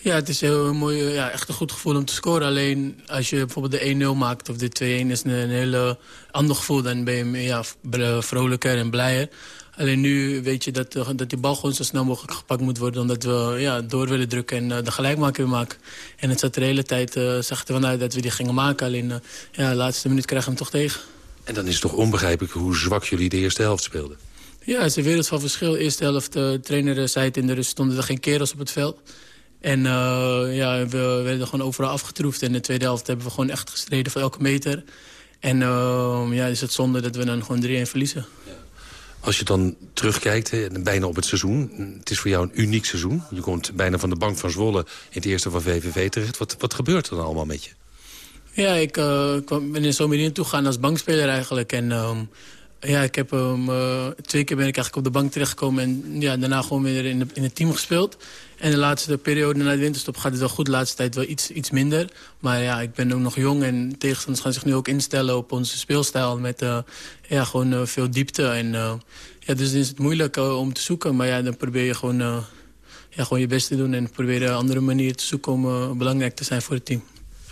Ja, het is heel mooi, ja, echt een goed gevoel om te scoren. Alleen als je bijvoorbeeld de 1-0 maakt of de 2-1 is een, heel ander gevoel. Dan ben je ja, vrolijker en blijer. Alleen nu weet je dat, dat die bal gewoon zo snel mogelijk gepakt moet worden... omdat we ja, door willen drukken en de gelijkmaker willen maken. En het zat de hele tijd, uh, zag vanuit dat we die gingen maken. Alleen ja, de laatste minuut krijgen we hem toch tegen. En dan is het toch onbegrijpelijk hoe zwak jullie de eerste helft speelden? Ja, het is een wereld van verschil. Eerste helft, de trainer zei het in de rust, stonden er geen kerels op het veld. En ja, we werden gewoon overal afgetroefd. En in de tweede helft hebben we gewoon echt gestreden voor elke meter. En ja, is het zonde dat we dan gewoon 3-1 verliezen. Ja. Als je dan terugkijkt, bijna op het seizoen... het is voor jou een uniek seizoen. Je komt bijna van de bank van Zwolle in het eerste van VVV terecht. Wat, wat gebeurt er dan allemaal met je? Ja, ik uh, ben in zomer toegegaan als bankspeler eigenlijk. En uh, ja, ik heb um, uh, twee keer ben ik eigenlijk op de bank terechtgekomen... en ja, daarna gewoon weer in, in het team gespeeld. En de laatste periode na de winterstop gaat het wel goed. De laatste tijd wel iets, iets minder. Maar ja, ik ben ook nog jong en tegenstanders gaan zich nu ook instellen op onze speelstijl. Met uh, ja, gewoon veel diepte. En, ja, dus is het moeilijk om te zoeken. Maar ja, dan probeer je gewoon, ja, gewoon je best te doen. En probeer een andere manier te zoeken om belangrijk te zijn voor het team.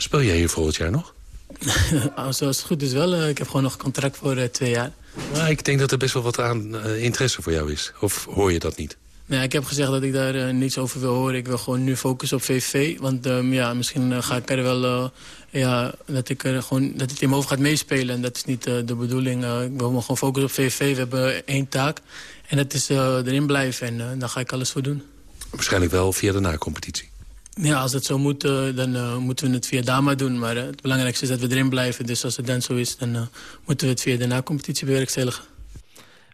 Speel jij hier volgend jaar nog? [LAUGHS] Zoals het goed is wel. ik heb gewoon nog een contract voor twee jaar. Maar ik denk dat er best wel wat aan interesse voor jou is. Of hoor je dat niet? Nee, ik heb gezegd dat ik daar uh, niets over wil horen. Ik wil gewoon nu focussen op VVV. Want um, ja, misschien uh, ga ik er wel... Ja, dat, ik er gewoon, dat het in mijn hoofd gaat meespelen. En dat is niet de bedoeling. ik wil me gewoon focussen op VVV. We hebben één taak. En dat is erin blijven. En daar ga ik alles voor doen. Waarschijnlijk wel via de nacompetitie. Ja, als het zo moet, dan moeten we het via Dama doen. Maar het belangrijkste is dat we erin blijven. Dus als het dan zo is, dan moeten we het via de nacompetitie bewerkstelligen.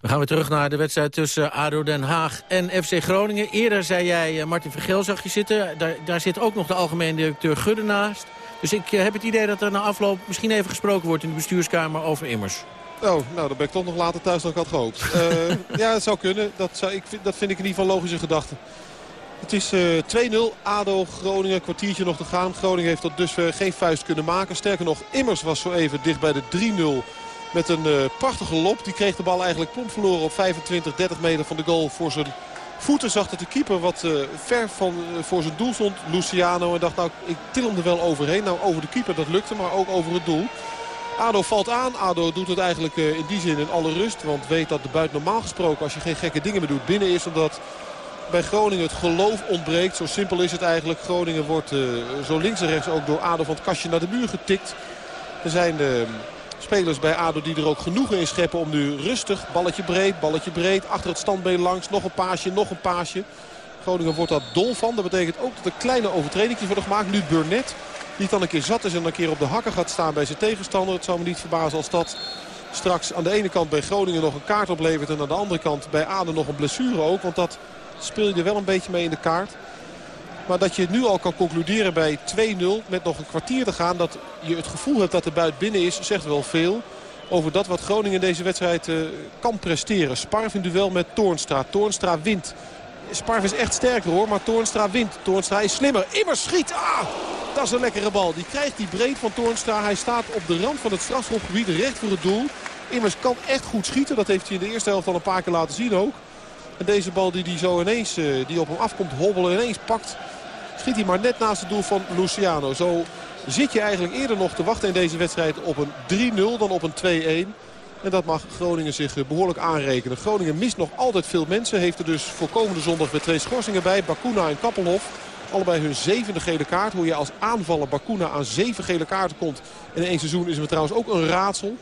We gaan weer terug naar de wedstrijd tussen ADO Den Haag en FC Groningen. Eerder zei jij, Martin Vergeel zag je zitten. Daar, daar zit ook nog de algemeen directeur Gudde naast. Dus ik heb het idee dat er na afloop misschien even gesproken wordt in de bestuurskamer over Immers. Oh, nou, dan ben ik toch nog later thuis dan ik had gehoopt. uh, [LAUGHS] ja, het zou kunnen. Dat, zou, ik, dat vind ik in ieder geval logische gedachte. Het is uh, 2-0. ADO Groningen, kwartiertje nog te gaan. Groningen heeft tot dusver geen vuist kunnen maken. Sterker nog, Immers was zo even dicht bij de 3-0 met een uh, prachtige lop. Die kreeg de bal eigenlijk plomp verloren op 25, 30 meter van de goal voor zijn voeten. Zag dat de keeper wat ver van, voor zijn doel stond, Luciano. En dacht nou, ik til hem er wel overheen. Nou, over de keeper, dat lukte, maar ook over het doel. ADO valt aan. ADO doet het eigenlijk in die zin in alle rust. Want weet dat de buiten normaal gesproken, als je geen gekke dingen meer doet, binnen is. Omdat bij Groningen het geloof ontbreekt. Zo simpel is het eigenlijk. Groningen wordt uh, zo links en rechts ook door ADO van het kastje naar de muur getikt. Er zijn uh, spelers bij ADO die er ook genoegen in scheppen om nu rustig. Balletje breed, balletje breed. Achter het standbeen langs. Nog een paasje, nog een paasje. Groningen wordt daar dol van. Dat betekent ook dat er kleine overtredingjes worden gemaakt. Nu Burnett. Die dan een keer zat is en een keer op de hakken gaat staan bij zijn tegenstander. Het zou me niet verbazen als dat straks aan de ene kant bij Groningen nog een kaart oplevert. En aan de andere kant bij ADO nog een blessure ook. Want dat speel je er wel een beetje mee in de kaart. Maar dat je nu al kan concluderen bij 2-0 met nog een kwartier te gaan. Dat je het gevoel hebt dat de buit binnen is, zegt wel veel. Over dat wat Groningen in deze wedstrijd uh, kan presteren. Sparf in duel met Toornstra. Toornstra wint. Sparf is echt sterker hoor, maar Toornstra wint. Toornstra is slimmer. Immers schiet. Ah, dat is een lekkere bal. Die krijgt hij breed van Toornstra. Hij staat op de rand van het strafschopgebied recht voor het doel. Immers kan echt goed schieten. Dat heeft hij in de eerste helft al een paar keer laten zien ook. En deze bal die hij zo ineens, uh, die op hem afkomt hobbelen ineens pakt. Schiet hij maar net naast het doel van Luciano. Zo zit je eigenlijk eerder nog te wachten in deze wedstrijd op een 3-0 dan op een 2-1. En dat mag Groningen zich eh, behoorlijk aanrekenen. Groningen mist nog altijd veel mensen. Heeft er dus voor komende zondag weer twee schorsingen bij. Bakuna en Kappelhof. Allebei hun zevende gele kaart. Hoe je als aanvaller Bakuna aan zeven gele kaarten komt. In één seizoen is het trouwens ook een raadsel.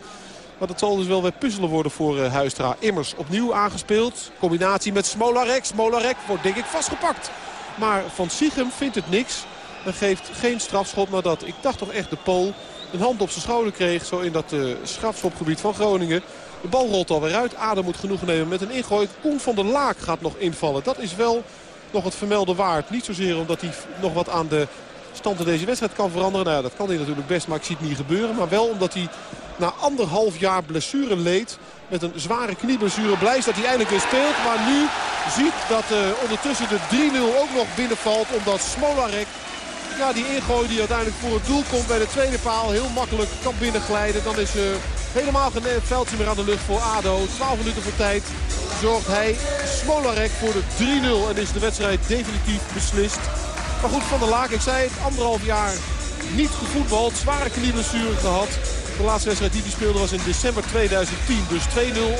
Maar dat zal dus wel weer puzzelen worden voor uh, Huistra. Immers opnieuw aangespeeld. Combinatie met Smolarek. Smolarek wordt denk ik vastgepakt. Maar Van Siegem vindt het niks. En geeft geen strafschop nadat ik dacht toch echt de Pool een hand op zijn schouder kreeg. Zo in dat uh, strafschopgebied van Groningen. De bal rolt alweer uit. Adem moet genoegen nemen met een ingooi. Koen van der Laak gaat nog invallen. Dat is wel nog het vermelden waard. Niet zozeer omdat hij nog wat aan de stand in deze wedstrijd kan veranderen. Nou dat kan hij natuurlijk best, maar ik zie het niet gebeuren. Maar wel omdat hij na anderhalf jaar blessure leed. Met een zware knieblessure. Blij dat hij eindelijk weer speelt. Maar nu ziet dat uh, ondertussen de 3-0 ook nog binnenvalt. Omdat Smolarek ja, die ingooi die uiteindelijk voor het doel komt bij de tweede paal. Heel makkelijk kan binnenglijden. Dan is er helemaal geen veldje meer aan de lucht voor ADO. 12 minuten voor tijd zorgt hij Smolarek voor de 3-0. En is de wedstrijd definitief beslist. Maar goed, Van der Laak, ik zei het, anderhalf jaar niet gevoetbald. Zware knieblessure gehad. De laatste wedstrijd die hij speelde was in december 2010. Dus 2-0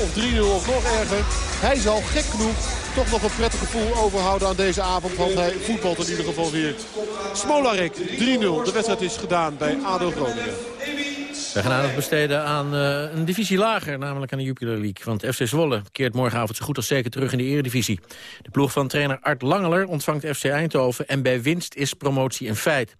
of 3-0 of nog erger. Hij zal gek genoeg toch nog een prettig gevoel overhouden aan deze avond. Want hij voetbalt in ieder geval weer. Smolarek 3-0. De wedstrijd is gedaan bij ADO Groningen. We gaan aandacht besteden aan uh, een divisie lager, namelijk aan de Jupiler League. Want FC Zwolle keert morgenavond zo goed als zeker terug in de eredivisie. De ploeg van trainer Art Langeler ontvangt FC Eindhoven... en bij winst is promotie een feit.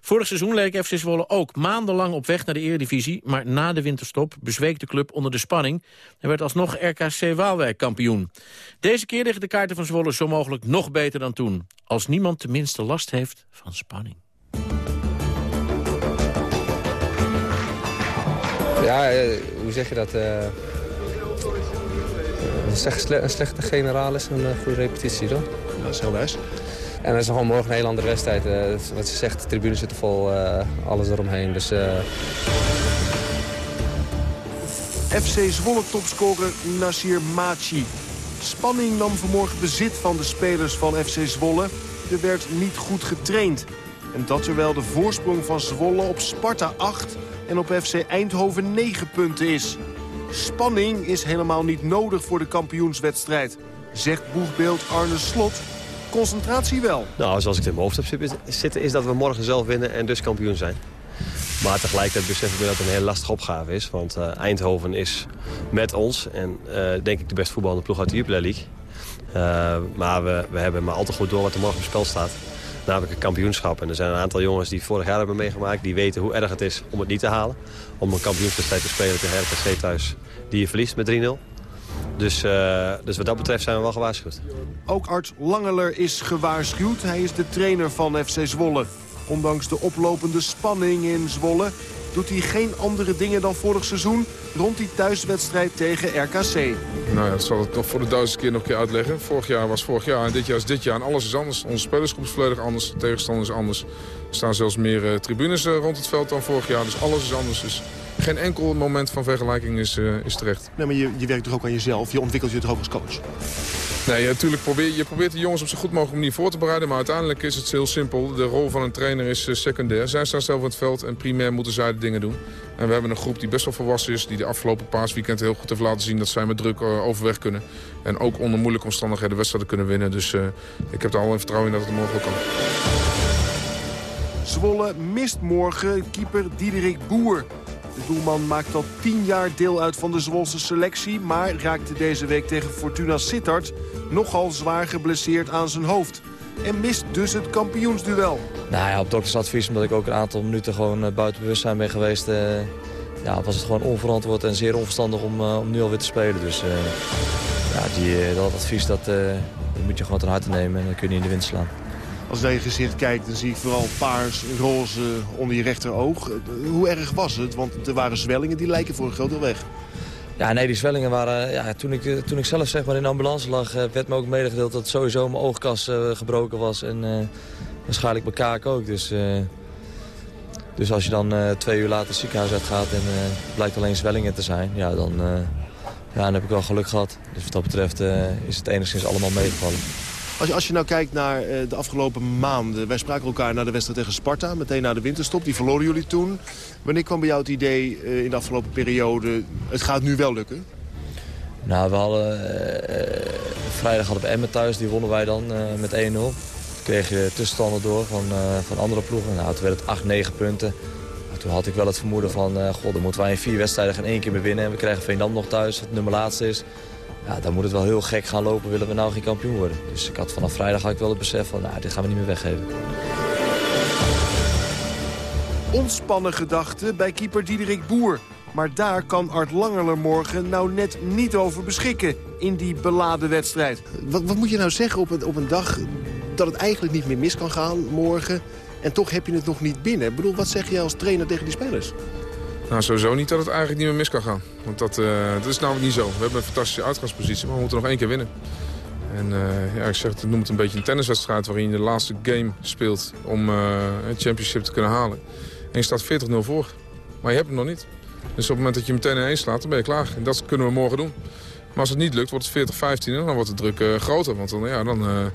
Vorig seizoen leek FC Zwolle ook maandenlang op weg naar de Eredivisie... maar na de winterstop bezweek de club onder de spanning... en werd alsnog RKC Waalwijk kampioen. Deze keer liggen de kaarten van Zwolle zo mogelijk nog beter dan toen. Als niemand tenminste last heeft van spanning. Ja, uh, hoe zeg je dat? Uh, een, slechte generaal is een goede repetitie, toch? Dat is heel. En dat is gewoon morgen een hele andere wedstrijd. Uh, wat ze zegt, de tribune zit vol, uh, alles eromheen. Dus, uh... FC Zwolle topscorer Nasir Machi. Spanning nam vanmorgen bezit van de spelers van FC Zwolle. Er werd niet goed getraind. En dat terwijl de voorsprong van Zwolle op Sparta 8 en op FC Eindhoven 9 punten is. Spanning is helemaal niet nodig voor de kampioenswedstrijd, zegt boegbeeld Arne Slot concentratie wel. Nou, zoals ik in mijn hoofd heb zitten, is dat we morgen zelf winnen en dus kampioen zijn. Maar tegelijkertijd besef ik me dat het een hele lastige opgave is. Want uh, Eindhoven is met ons en uh, denk ik de beste voetballende ploeg uit de Jupiler League. Uh, maar we, we hebben maar al te goed door wat er morgen op spel staat. Namelijk een kampioenschap. En er zijn een aantal jongens die vorig jaar hebben meegemaakt. Die weten hoe erg het is om het niet te halen. Om een kampioenswedstrijd te spelen tegen RKC thuis. Die je verliest met 3-0. Dus, uh, dus wat dat betreft zijn we wel gewaarschuwd. Ook Art Langeler is gewaarschuwd. Hij is de trainer van FC Zwolle. Ondanks de oplopende spanning in Zwolle doet hij geen andere dingen dan vorig seizoen rond die thuiswedstrijd tegen RKC. Nou ja, dat zal het nog voor de duizendste keer nog een keer uitleggen. Vorig jaar was vorig jaar en dit jaar is dit jaar en alles is anders. Onze spelersgroep is volledig anders, de tegenstander is anders. Er staan zelfs meer uh, tribunes uh, rond het veld dan vorig jaar, dus alles is anders. Dus geen enkel moment van vergelijking is, uh, is terecht. Nee, maar je, je werkt toch ook aan jezelf, je ontwikkelt je toch ook als coach? Nee, natuurlijk probeer, je probeert de jongens op zo goed mogelijk manier voor te bereiden. Maar uiteindelijk is het heel simpel. De rol van een trainer is eh, secundair. Zij staan zelf op het veld en primair moeten zij de dingen doen. En we hebben een groep die best wel volwassen is. Die de afgelopen paasweekend heel goed heeft laten zien dat zij met druk uh, overweg kunnen. En ook onder moeilijke omstandigheden wedstrijden kunnen winnen. Dus uh, ik heb er al in vertrouwen in dat het morgen kan. Zwolle mist morgen keeper Diederik Boer. De doelman maakt al tien jaar deel uit van de Zwolse selectie... maar raakte deze week tegen Fortuna Sittard nogal zwaar geblesseerd aan zijn hoofd. En mist dus het kampioensduel. Nou ja, op doktersadvies, omdat ik ook een aantal minuten gewoon uh, buiten bewustzijn ben geweest... Uh, ja, was het gewoon onverantwoord en zeer onverstandig om, uh, om nu alweer te spelen. Dus ja, die, dat advies dat, moet je gewoon ten harte nemen en dan kun je in de wind slaan. Als ik naar je gezicht kijk, dan zie ik vooral paars, roze onder je rechteroog. Hoe erg was het? Want er waren zwellingen die lijken voor een groot deel weg. Ja, nee, die zwellingen waren... Ja, toen, ik, toen ik zelf zeg maar, in de ambulance lag, werd me ook medegedeeld dat sowieso mijn oogkas uh, gebroken was. En waarschijnlijk mijn kaak ook. Dus, dus als je dan twee uur later het ziekenhuis uitgaat en blijkt alleen zwellingen te zijn... Ja, dan, ja, dan heb ik wel geluk gehad. Dus wat dat betreft is het enigszins allemaal meegevallen. Als je, als je nou kijkt naar uh, de afgelopen maanden. Wij spraken elkaar na de wedstrijd tegen Sparta. Meteen na de winterstop. Die verloren jullie toen. Wanneer kwam bij jou het idee uh, in de afgelopen periode... het gaat nu wel lukken? Nou, we hadden... Uh, vrijdag hadden we Emmen thuis. Die wonnen wij dan met 1-0. Toen kreeg je tussenstanden door van, van andere ploegen. Nou, toen werd het 8-9 punten. Nou, toen had ik wel het vermoeden van... god, moeten wij in vier wedstrijden gaan één keer meer winnen. En we krijgen Veendam nog thuis, wat nummer laatste is. Ja, dan moet het wel heel gek gaan lopen, willen we nou geen kampioen worden. Dus ik had vanaf vrijdag had ik wel het besef van, nou, dit gaan we niet meer weggeven. Ontspannen gedachten bij keeper Diederik Boer. Maar daar kan Art Langerler morgen nou net niet over beschikken in die beladen wedstrijd. Wat, wat moet je nou zeggen op een, op een dag dat het eigenlijk niet meer mis kan gaan morgen... en toch heb je het nog niet binnen? Ik bedoel, wat zeg je als trainer tegen die spelers? Nou, sowieso niet dat het eigenlijk niet meer mis kan gaan. Want dat, uh, dat is namelijk niet zo. We hebben een fantastische uitgangspositie, maar we moeten nog één keer winnen. En uh, ja, ik zeg het, noem het een beetje een tenniswedstrijd... waarin je de laatste game speelt om uh, het championship te kunnen halen. En je staat 40-0 voor. Maar je hebt hem nog niet. Dus op het moment dat je meteen in één slaat, dan ben je klaar. En dat kunnen we morgen doen. Maar als het niet lukt, wordt het 40-15 en dan wordt de druk groter. Want dan, ja, dan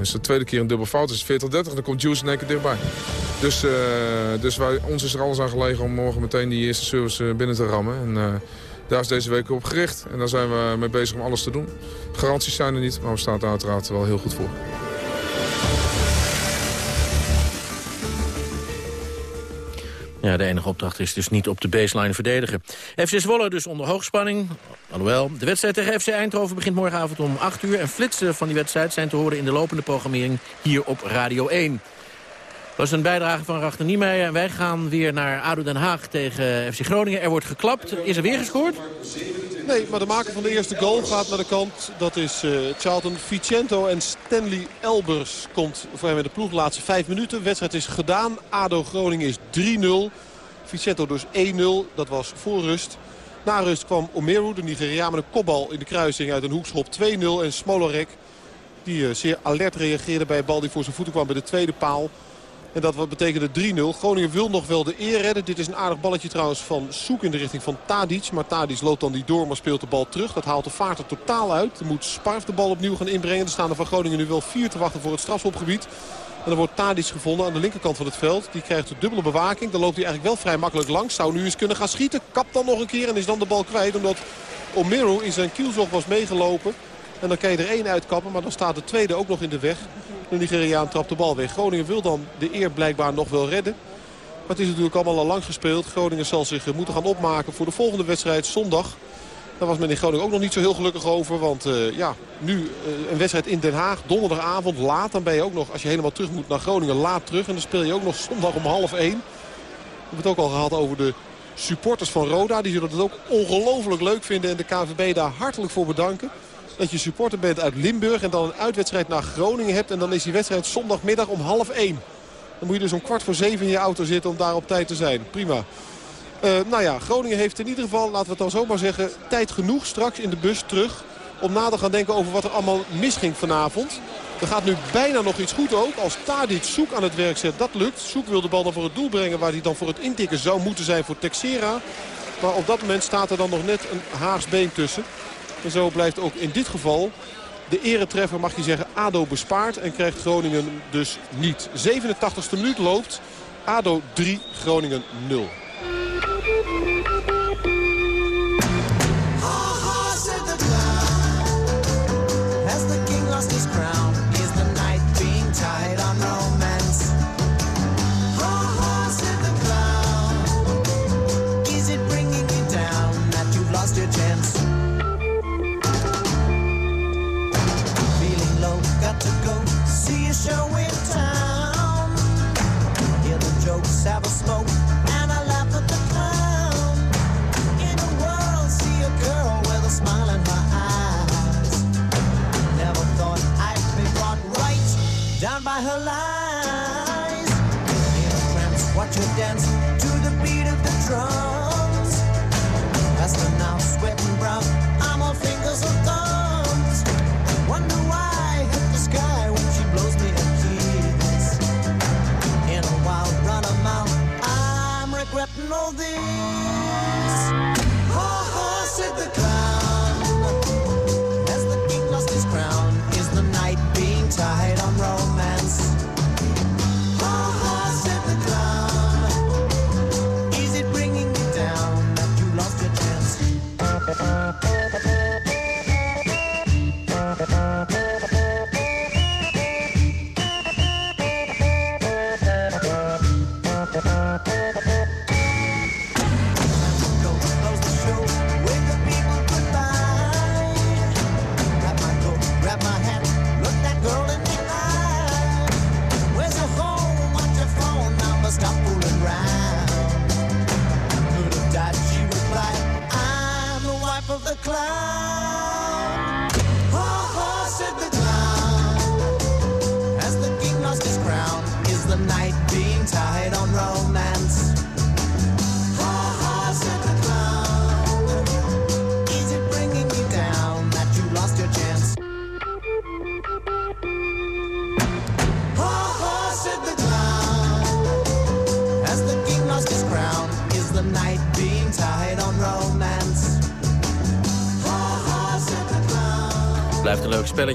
is de tweede keer een dubbel fout. Is 40-30 dan komt Juice in één keer dichtbij. Dus, uh, dus wij, ons is er alles aan gelegen om morgen meteen die eerste service binnen te rammen. En daar is deze week op gericht. En daar zijn we mee bezig om alles te doen. Garanties zijn er niet, maar we staan er uiteraard wel heel goed voor. Ja, de enige opdracht is dus niet op de baseline verdedigen. FC Zwolle dus onder hoogspanning. Alhoewel, de wedstrijd tegen FC Eindhoven begint morgenavond om 8 uur... en flitsen van die wedstrijd zijn te horen in de lopende programmering hier op Radio 1. Is een bijdrage van Rachter Niemeyer. En wij gaan weer naar ADO Den Haag tegen FC Groningen. Er wordt geklapt. Is er weer gescoord? Nee, maar de maker van de eerste goal gaat naar de kant. Dat is uh, Charlton Vicento en Stanley Elbers komt voor hem in de ploeg de laatste vijf minuten. De wedstrijd is gedaan. ADO Groningen is 3-0. Vicento dus 1-0. Dat was voor rust. Na rust kwam Omeru, de Nigeriaan, een kopbal in de kruising uit een hoekschop 2-0. En Smolorek, die uh, zeer alert reageerde bij een bal die voor zijn voeten kwam bij de tweede paal. En dat wat betekende 3-0. Groningen wil nog wel de eer redden. Dit is een aardig balletje trouwens van Soek in de richting van Tadic. Maar Tadic loopt dan niet door, maar speelt de bal terug. Dat haalt de vaart er totaal uit. Dan moet Sparf de bal opnieuw gaan inbrengen. Er staan er van Groningen nu wel vier te wachten voor het strafschopgebied. En dan wordt Tadic gevonden aan de linkerkant van het veld. Die krijgt de dubbele bewaking. Dan loopt hij eigenlijk wel vrij makkelijk langs. Zou nu eens kunnen gaan schieten. Kapt dan nog een keer en is dan de bal kwijt. Omdat Omeru in zijn kielzog was meegelopen. En dan kan je er één uitkappen, maar dan staat de tweede ook nog in de weg. De Nigeriaan trapt de bal weg. Groningen wil dan de eer blijkbaar nog wel redden. Maar het is natuurlijk allemaal al lang gespeeld. Groningen zal zich moeten gaan opmaken voor de volgende wedstrijd zondag. Daar was men in Groningen ook nog niet zo heel gelukkig over. Want uh, ja, nu uh, een wedstrijd in Den Haag, donderdagavond, laat. Dan ben je ook nog, als je helemaal terug moet naar Groningen, laat terug. En dan speel je ook nog zondag om half één. We hebben het ook al gehad over de supporters van Roda. Die zullen het ook ongelooflijk leuk vinden. En de KVB daar hartelijk voor bedanken dat je supporter bent uit Limburg en dan een uitwedstrijd naar Groningen hebt. En dan is die wedstrijd zondagmiddag om half 1. Dan moet je dus om kwart voor zeven in je auto zitten om daar op tijd te zijn. Prima. Uh, nou ja, Groningen heeft in ieder geval, laten we het dan zo maar zeggen, tijd genoeg straks in de bus terug. Om na te gaan denken over wat er allemaal misging vanavond. Er gaat nu bijna nog iets goed ook. Als Tadic Soek aan het werk zet, dat lukt. Soek wil de bal dan voor het doel brengen waar hij dan voor het intikken zou moeten zijn voor Texera. Maar op dat moment staat er dan nog net een Haags been tussen. En zo blijft ook in dit geval De eretreffer mag je zeggen ADO bespaart en krijgt Groningen dus niet. 87e minuut loopt. ADO 3, Groningen 0. As the king lost his crown, show in town. Hear the jokes, have a smoke, and I laugh at the clown. In a world, see a girl with a smile in her eyes. Never thought I'd be brought right down by her lies. Trance, watch her dance all this.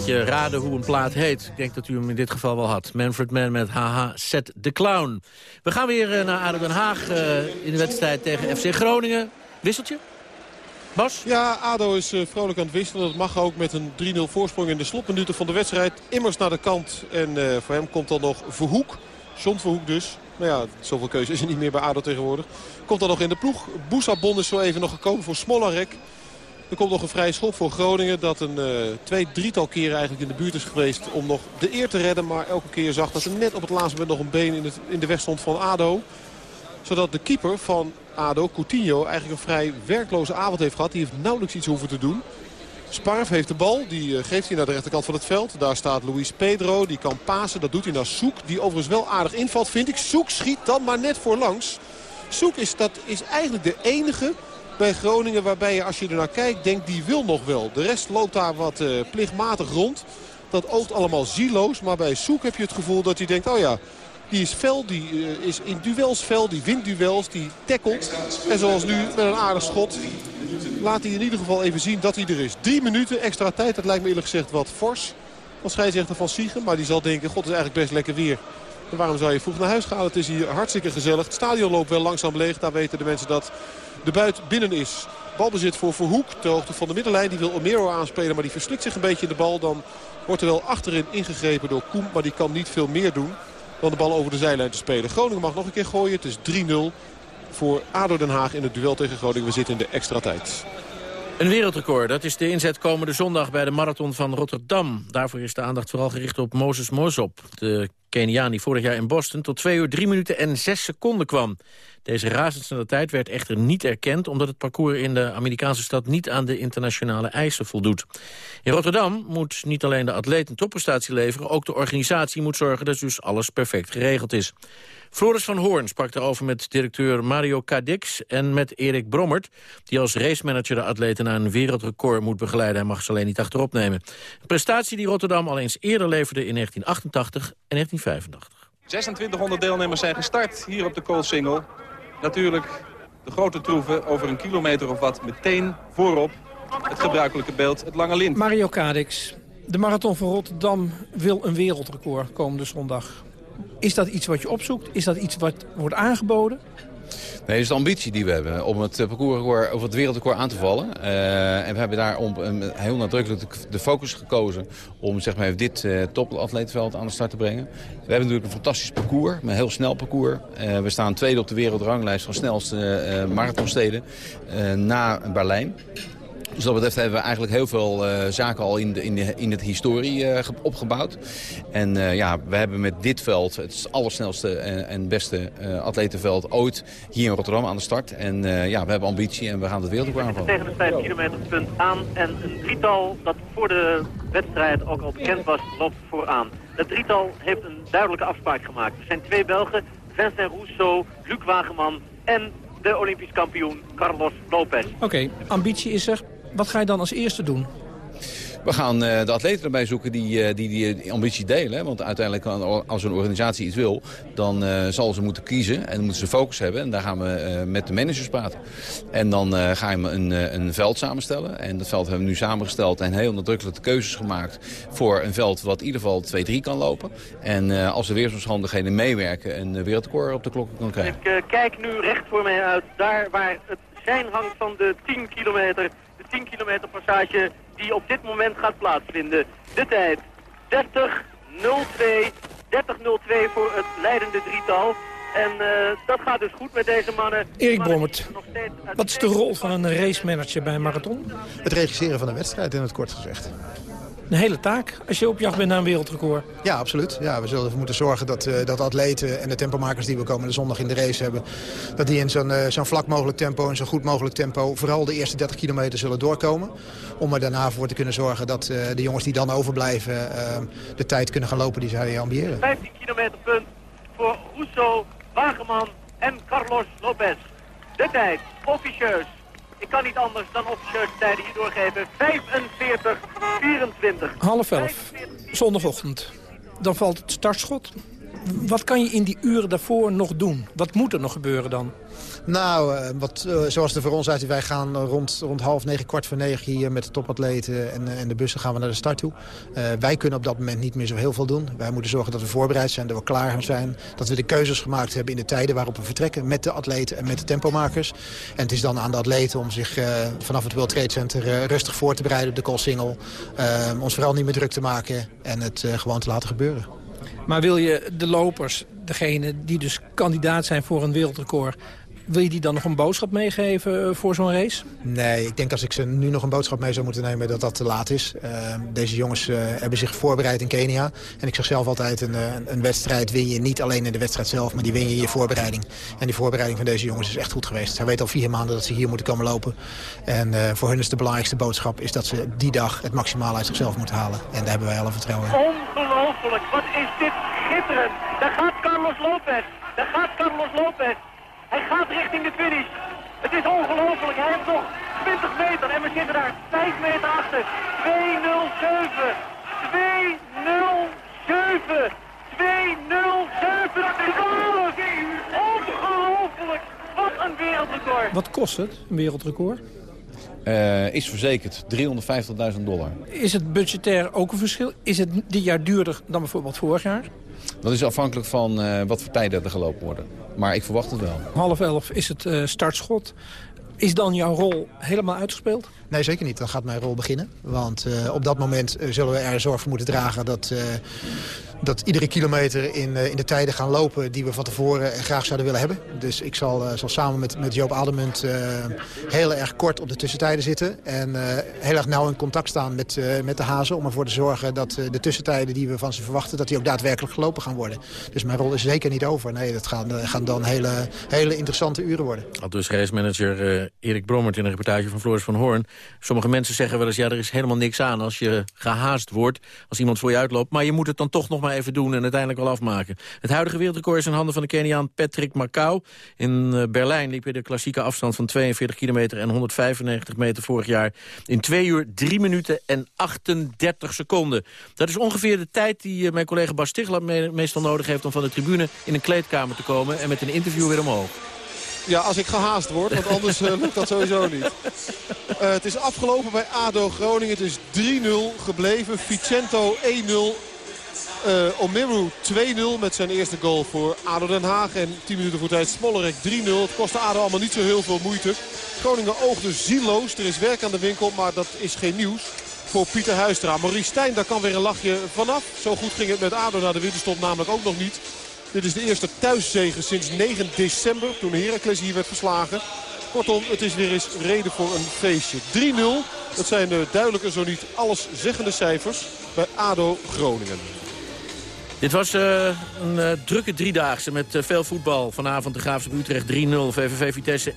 Spelletje. Raden hoe een plaat heet. Ik denk dat u hem in dit geval wel had. Manfred Mann met Haha Set the Clown. We gaan weer eh, naar ADO Den Haag eh, in de wedstrijd tegen FC Groningen. Wisseltje? Bas? Ja, ADO is eh, vrolijk aan het wisselen. Dat mag ook met een 3-0 voorsprong in de slotminuten van de wedstrijd. Immers naar de kant. En voor hem komt dan nog Verhoek. John Verhoek dus. Maar ja, zoveel keuze is er niet meer bij ADO tegenwoordig. Komt dan nog in de ploeg. Boussabon is zo even nog gekomen voor Smolarek. Er komt nog een vrije schop voor Groningen. Dat een eh, twee, drietal keren eigenlijk in de buurt is geweest om nog de eer te redden. Maar elke keer zag dat er net op het laatste moment nog een been in, het, in de weg stond van ADO. Zodat de keeper van ADO, Coutinho, eigenlijk een vrij werkloze avond heeft gehad. Die heeft nauwelijks iets hoeven te doen. Sparf heeft de bal, die eh, geeft hij naar de rechterkant van het veld. Daar staat Luis Pedro, die kan pasen. Dat doet hij naar Soek, die overigens wel aardig invalt, vind ik. Soek schiet dan maar net voorlangs. Soek is, dat is eigenlijk de enige bij Groningen waarbij je als je er naar kijkt denkt die wil nog wel. De rest loopt daar wat eh, plichtmatig rond. Dat oogt allemaal zieloos, maar bij Soek heb je het gevoel dat hij denkt... oh ja, die is fel, die eh, is in duels fel, die wint duels, die tackelt. En zoals nu met een aardig schot laat hij in ieder geval even zien dat hij er is. Drie minuten extra tijd, dat lijkt me eerlijk gezegd wat fors. Als scheidsrechter van Siegen, maar die zal denken, god het is eigenlijk best lekker weer. En waarom zou je vroeg naar huis gaan? Het is hier hartstikke gezellig. Het stadion loopt wel langzaam leeg, daar weten de mensen dat de buit binnen is. Balbezit voor Verhoek, ter hoogte van de middenlijn. Die wil Omero aanspelen, maar die verslikt zich een beetje in de bal. Dan wordt er wel achterin ingegrepen door Koem, maar die kan niet veel meer doen dan de bal over de zijlijn te spelen. Groningen mag nog een keer gooien. Het is 3-0 voor ADO Den Haag in het duel tegen Groningen. We zitten in de extra tijd. Een wereldrecord, dat is de inzet komende zondag bij de Marathon van Rotterdam. Daarvoor is de aandacht vooral gericht op Moses Mosop. De Keniaan die vorig jaar in Boston tot 2 uur 3 minuten en 6 seconden kwam. Deze razendsnelle tijd werd echter niet erkend... omdat het parcours in de Amerikaanse stad niet aan de internationale eisen voldoet. In Rotterdam moet niet alleen de atleet een topprestatie leveren... ook de organisatie moet zorgen dat dus alles perfect geregeld is. Floris van Hoorn sprak daarover met directeur Mario Cadix... en met Erik Brommert, die als racemanager de atleten... naar een wereldrecord moet begeleiden. Hij mag ze alleen niet achterop nemen. Een prestatie die Rotterdam al eens eerder leverde in 1988 en 1985. 2600 deelnemers zijn gestart hier op de Koolsingel. Natuurlijk de grote troeven over een kilometer of wat meteen voorop. Het gebruikelijke beeld, het lange lint. Mario Cadix, de Marathon van Rotterdam wil een wereldrecord komende zondag. Is dat iets wat je opzoekt? Is dat iets wat wordt aangeboden? Nee, dat is de ambitie die we hebben om het eh, parcoursrecord of het wereldrecord aan te vallen. Uh, en we hebben daar om, um, heel nadrukkelijk de, focus gekozen om zeg maar, dit uh, aan de start te brengen. We hebben natuurlijk een fantastisch parcours, een heel snel parcours. We staan tweede op de wereldranglijst van snelste marathonsteden na Berlijn. Dus dat betreft hebben we eigenlijk heel veel uh, zaken al in, de, in, de, in het historie uh, opgebouwd. En uh, ja, we hebben met dit veld het allersnelste en, en beste atletenveld ooit hier in Rotterdam aan de start. En ja, we hebben ambitie en we gaan het wereldrecord aanvallen. Tegen de 5 kilometer punt aan en een drietal dat voor de wedstrijd ook al bekend was, loopt vooraan. Dat drietal heeft een duidelijke afspraak gemaakt. Er zijn twee Belgen, Vincent Rousseau, Luc Wageman en de Olympisch kampioen Carlos Lopez. Oké, okay, ambitie is er. Wat ga je dan als eerste doen? We gaan uh, de atleten erbij zoeken die, uh, die die ambitie delen. Want uiteindelijk, als een organisatie iets wil, dan uh, zal ze moeten kiezen. En dan moeten ze focus hebben. En daar gaan we met de managers praten. En dan ga je een, een veld samenstellen. En dat veld hebben we nu samengesteld en heel nadrukkelijk de keuzes gemaakt... voor een veld wat in ieder geval 2-3 kan lopen. En als de weersomstandigheden meewerken, een wereldrecord op de klok kan krijgen. Ik kijk nu recht voor mij uit, daar waar het zijn hangt van de 10 kilometer 10 kilometer passage die op dit moment gaat plaatsvinden. De tijd 30.02, 30.02 voor het leidende drietal. En uh, dat gaat dus goed met deze mannen. Erik Brommert, wat is de rol van een race manager bij een marathon? Het regisseren van de wedstrijd in het kort gezegd een hele taak als je op jacht bent naar een wereldrecord. Ja, absoluut. Ja, we zullen ervoor moeten zorgen dat, uh, dat atleten en de tempomakers die we komende zondag in de race hebben... dat die in zo'n uh, zo'n vlak mogelijk tempo en zo goed mogelijk tempo... vooral de eerste 30 kilometer zullen doorkomen. Om er daarna voor te kunnen zorgen dat uh, de jongens die dan overblijven... de tijd kunnen gaan lopen die zij ambiëren. 15 kilometer punt voor Rousseau, Wageman en Carlos Lopez. De tijd, officieus, ik kan niet anders dan officieus tijden hier doorgeven. 45, 24. Half elf, zondagochtend. Dan valt het startschot. Wat kan je in die uren daarvoor nog doen? Wat moet er nog gebeuren dan? Nou, uh, wat, uh, zoals er voor ons uit, wij gaan rond, rond half negen, kwart voor negen hier met de topatleten en, en de bussen gaan we naar de start toe. Wij kunnen op dat moment niet meer zo heel veel doen. Wij moeten zorgen dat we voorbereid zijn, dat we klaar zijn. Dat we de keuzes gemaakt hebben in de tijden waarop we vertrekken met de atleten en met de tempomakers. En het is dan aan de atleten om zich vanaf het World Trade Center rustig voor te bereiden op de call single. ons vooral niet meer druk te maken en het gewoon te laten gebeuren. Maar wil je de lopers, degene die dus kandidaat zijn voor een wereldrecord... Wil je die dan nog een boodschap meegeven eh, voor zo'n race? Nee, ik denk als ik ze nu nog een boodschap mee zou moeten nemen dat dat te laat is. Uh, deze jongens uh, hebben zich voorbereid in Kenia. En ik zeg zelf altijd, een, een, wedstrijd win je niet alleen in de wedstrijd zelf, maar die win je in je voorbereiding. En die voorbereiding van deze jongens is echt goed geweest. Zij weten al vier maanden dat ze hier moeten komen lopen. En uh, voor hun is de belangrijkste boodschap is dat ze die dag het maximaal uit zichzelf moeten halen. En daar hebben wij alle vertrouwen in. Ongelooflijk, wat is dit schitterend. Daar gaat Carlos Lopez. Daar gaat Carlos Lopez. Hij gaat richting de finish. Het is ongelooflijk. Hij heeft nog 20 meter en we zitten daar 5 meter achter. 207. 207. 207. Ongelooflijk. Wat een wereldrecord. Wat kost het, een wereldrecord? Uh, is verzekerd 350.000 dollar. Is het budgetair ook een verschil? Is het dit jaar duurder dan bijvoorbeeld vorig jaar? Dat is afhankelijk van uh, wat voor tijden er gelopen worden. Maar ik verwacht het wel. Half elf is het uh, startschot. Is dan jouw rol helemaal uitgespeeld? Nee, zeker niet. Dan gaat mijn rol beginnen. Want uh, op dat moment uh, zullen we er zorg voor moeten dragen... dat, uh, dat iedere kilometer in, in de tijden gaan lopen... die we van tevoren graag zouden willen hebben. Dus ik zal, zal samen met, met Joop Adelmunt heel erg kort op de tussentijden zitten. En heel erg nauw in contact staan met, met de hazen... om ervoor te zorgen dat de tussentijden die we van ze verwachten... dat die ook daadwerkelijk gelopen gaan worden. Dus mijn rol is zeker niet over. Nee, dat gaan, gaan dan hele, hele interessante uren worden. Al dus racemanager Erik Brommert in een reportage van Floris van Hoorn. Sommige mensen zeggen wel eens, ja, er is helemaal niks aan als je gehaast wordt. Als iemand voor je uitloopt. Maar je moet het dan toch nog maar even doen en uiteindelijk wel afmaken. Het huidige wereldrecord is in handen van de Keniaan Patrick Macau. In uh, Berlijn liep hij de klassieke afstand van 42 kilometer en 195 meter vorig jaar. In 2 uur, 3 minuten en 38 seconden. Dat is ongeveer de tijd die uh, mijn collega Bas Stigler me meestal nodig heeft... om van de tribune in een kleedkamer te komen en met een interview weer omhoog. Ja, als ik gehaast word, want anders uh, lukt dat sowieso niet. Het is afgelopen bij ADO Groningen. Het is 3-0 gebleven. Vicento 1-0. Uh, Omeru 2-0 met zijn eerste goal voor ADO Den Haag. En 10 minuten voor tijd Smollerek 3-0. Het kostte ADO allemaal niet zo heel veel moeite. Groningen oogde zieloos. Er is werk aan de winkel, maar dat is geen nieuws voor Pieter Huistra. Maurice Stijn, daar kan weer een lachje vanaf. Zo goed ging het met ADO naar de winterstop namelijk ook nog niet. Dit is de eerste thuiszege sinds 9 december toen Heracles hier werd verslagen. Kortom, het is weer eens reden voor een feestje. 3-0, dat zijn de duidelijke, zo niet alles zeggende cijfers bij ADO Groningen. Dit was uh, een uh, drukke driedaagse met uh, veel voetbal. Vanavond de Graafse Utrecht 3-0, VVV Vitesse 1-3.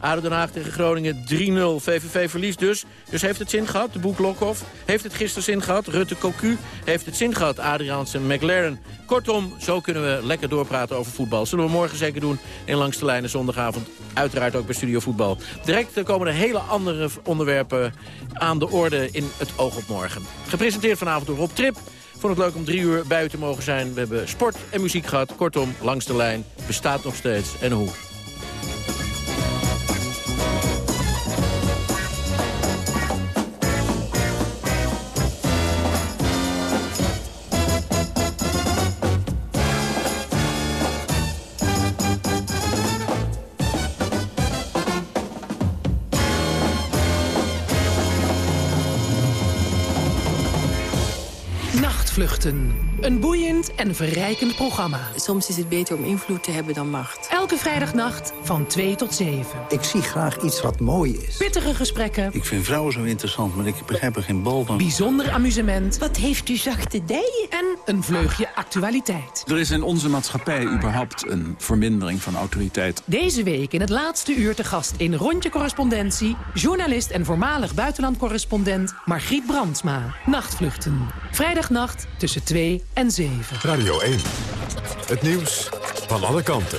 ADO Den Haag tegen Groningen 3-0. VVV verliest dus. Dus heeft het zin gehad, de Boek Lokhoff. Heeft het gisteren zin gehad, Rutte Cocu. Heeft het zin gehad, Adriaansen McLaren. Kortom, zo kunnen we lekker doorpraten over voetbal. Zullen we morgen zeker doen in Langs de Lijnen zondagavond. Uiteraard ook bij Studio Voetbal. Direct komen er hele andere onderwerpen aan de orde in het oog op morgen. Gepresenteerd vanavond door Rob Trip vond het leuk om drie uur bij u te mogen zijn. We hebben sport en muziek gehad. Kortom, langs de lijn bestaat nog steeds. En hoe? Een boeiend en verrijkend programma. Soms is het beter om invloed te hebben dan macht. Elke vrijdagnacht van 2 tot 7. Ik zie graag iets wat mooi is. Pittige gesprekken. Ik vind vrouwen zo interessant, maar ik begrijp er geen bal van. Bijzonder amusement. Wat heeft u zachte dijen? En een vleugje actualiteit. Er is in onze maatschappij überhaupt een vermindering van autoriteit. Deze week in het laatste uur te gast in Rondje Correspondentie... journalist en voormalig buitenlandcorrespondent Margriet Brandsma. Nachtvluchten. Vrijdagnacht tussen 2 en 7. Radio 1. Het nieuws van alle kanten.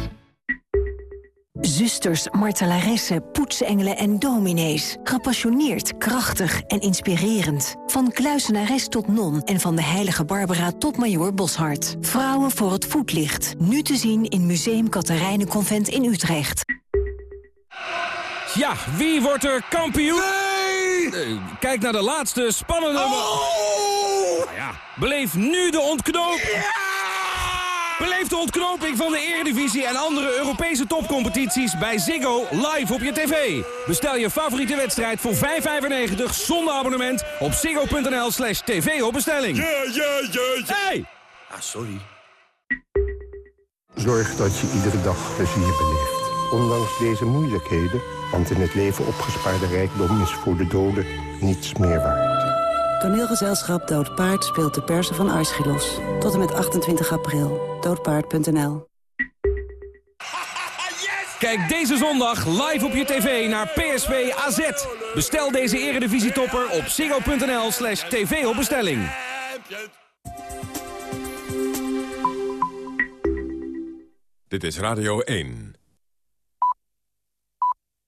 Zusters, martelaressen, poetsengelen en dominees. Gepassioneerd, krachtig en inspirerend. Van kluisenares tot non en van de heilige Barbara tot majoor Boshart. Vrouwen voor het voetlicht. Nu te zien in Museum Katharijnenconvent in Utrecht. Ja, wie wordt er kampioen? Nee! Kijk naar de laatste spannende... Oh! Nou ja, beleef nu de ontknoping. Beleef de ontknoping van de Eredivisie en andere Europese topcompetities bij Ziggo live op je tv. Bestel je favoriete wedstrijd voor 5,95 zonder abonnement op ziggo.nl slash tv op bestelling. Ja, ja, ja, ja. Hey! Ah, sorry. Zorg dat je iedere dag plezier beleeft. Ondanks deze moeilijkheden, want in het leven opgespaarde rijkdom is voor de doden niets meer waard. Toneelgezelschap Dood Paard speelt de persen van Aeschylos. Tot en met 28 april. Doodpaard.nl Kijk deze zondag live op je tv naar PSV AZ. Bestel deze eredivisietopper op ziggo.nl slash tv op bestelling. Dit is Radio 1.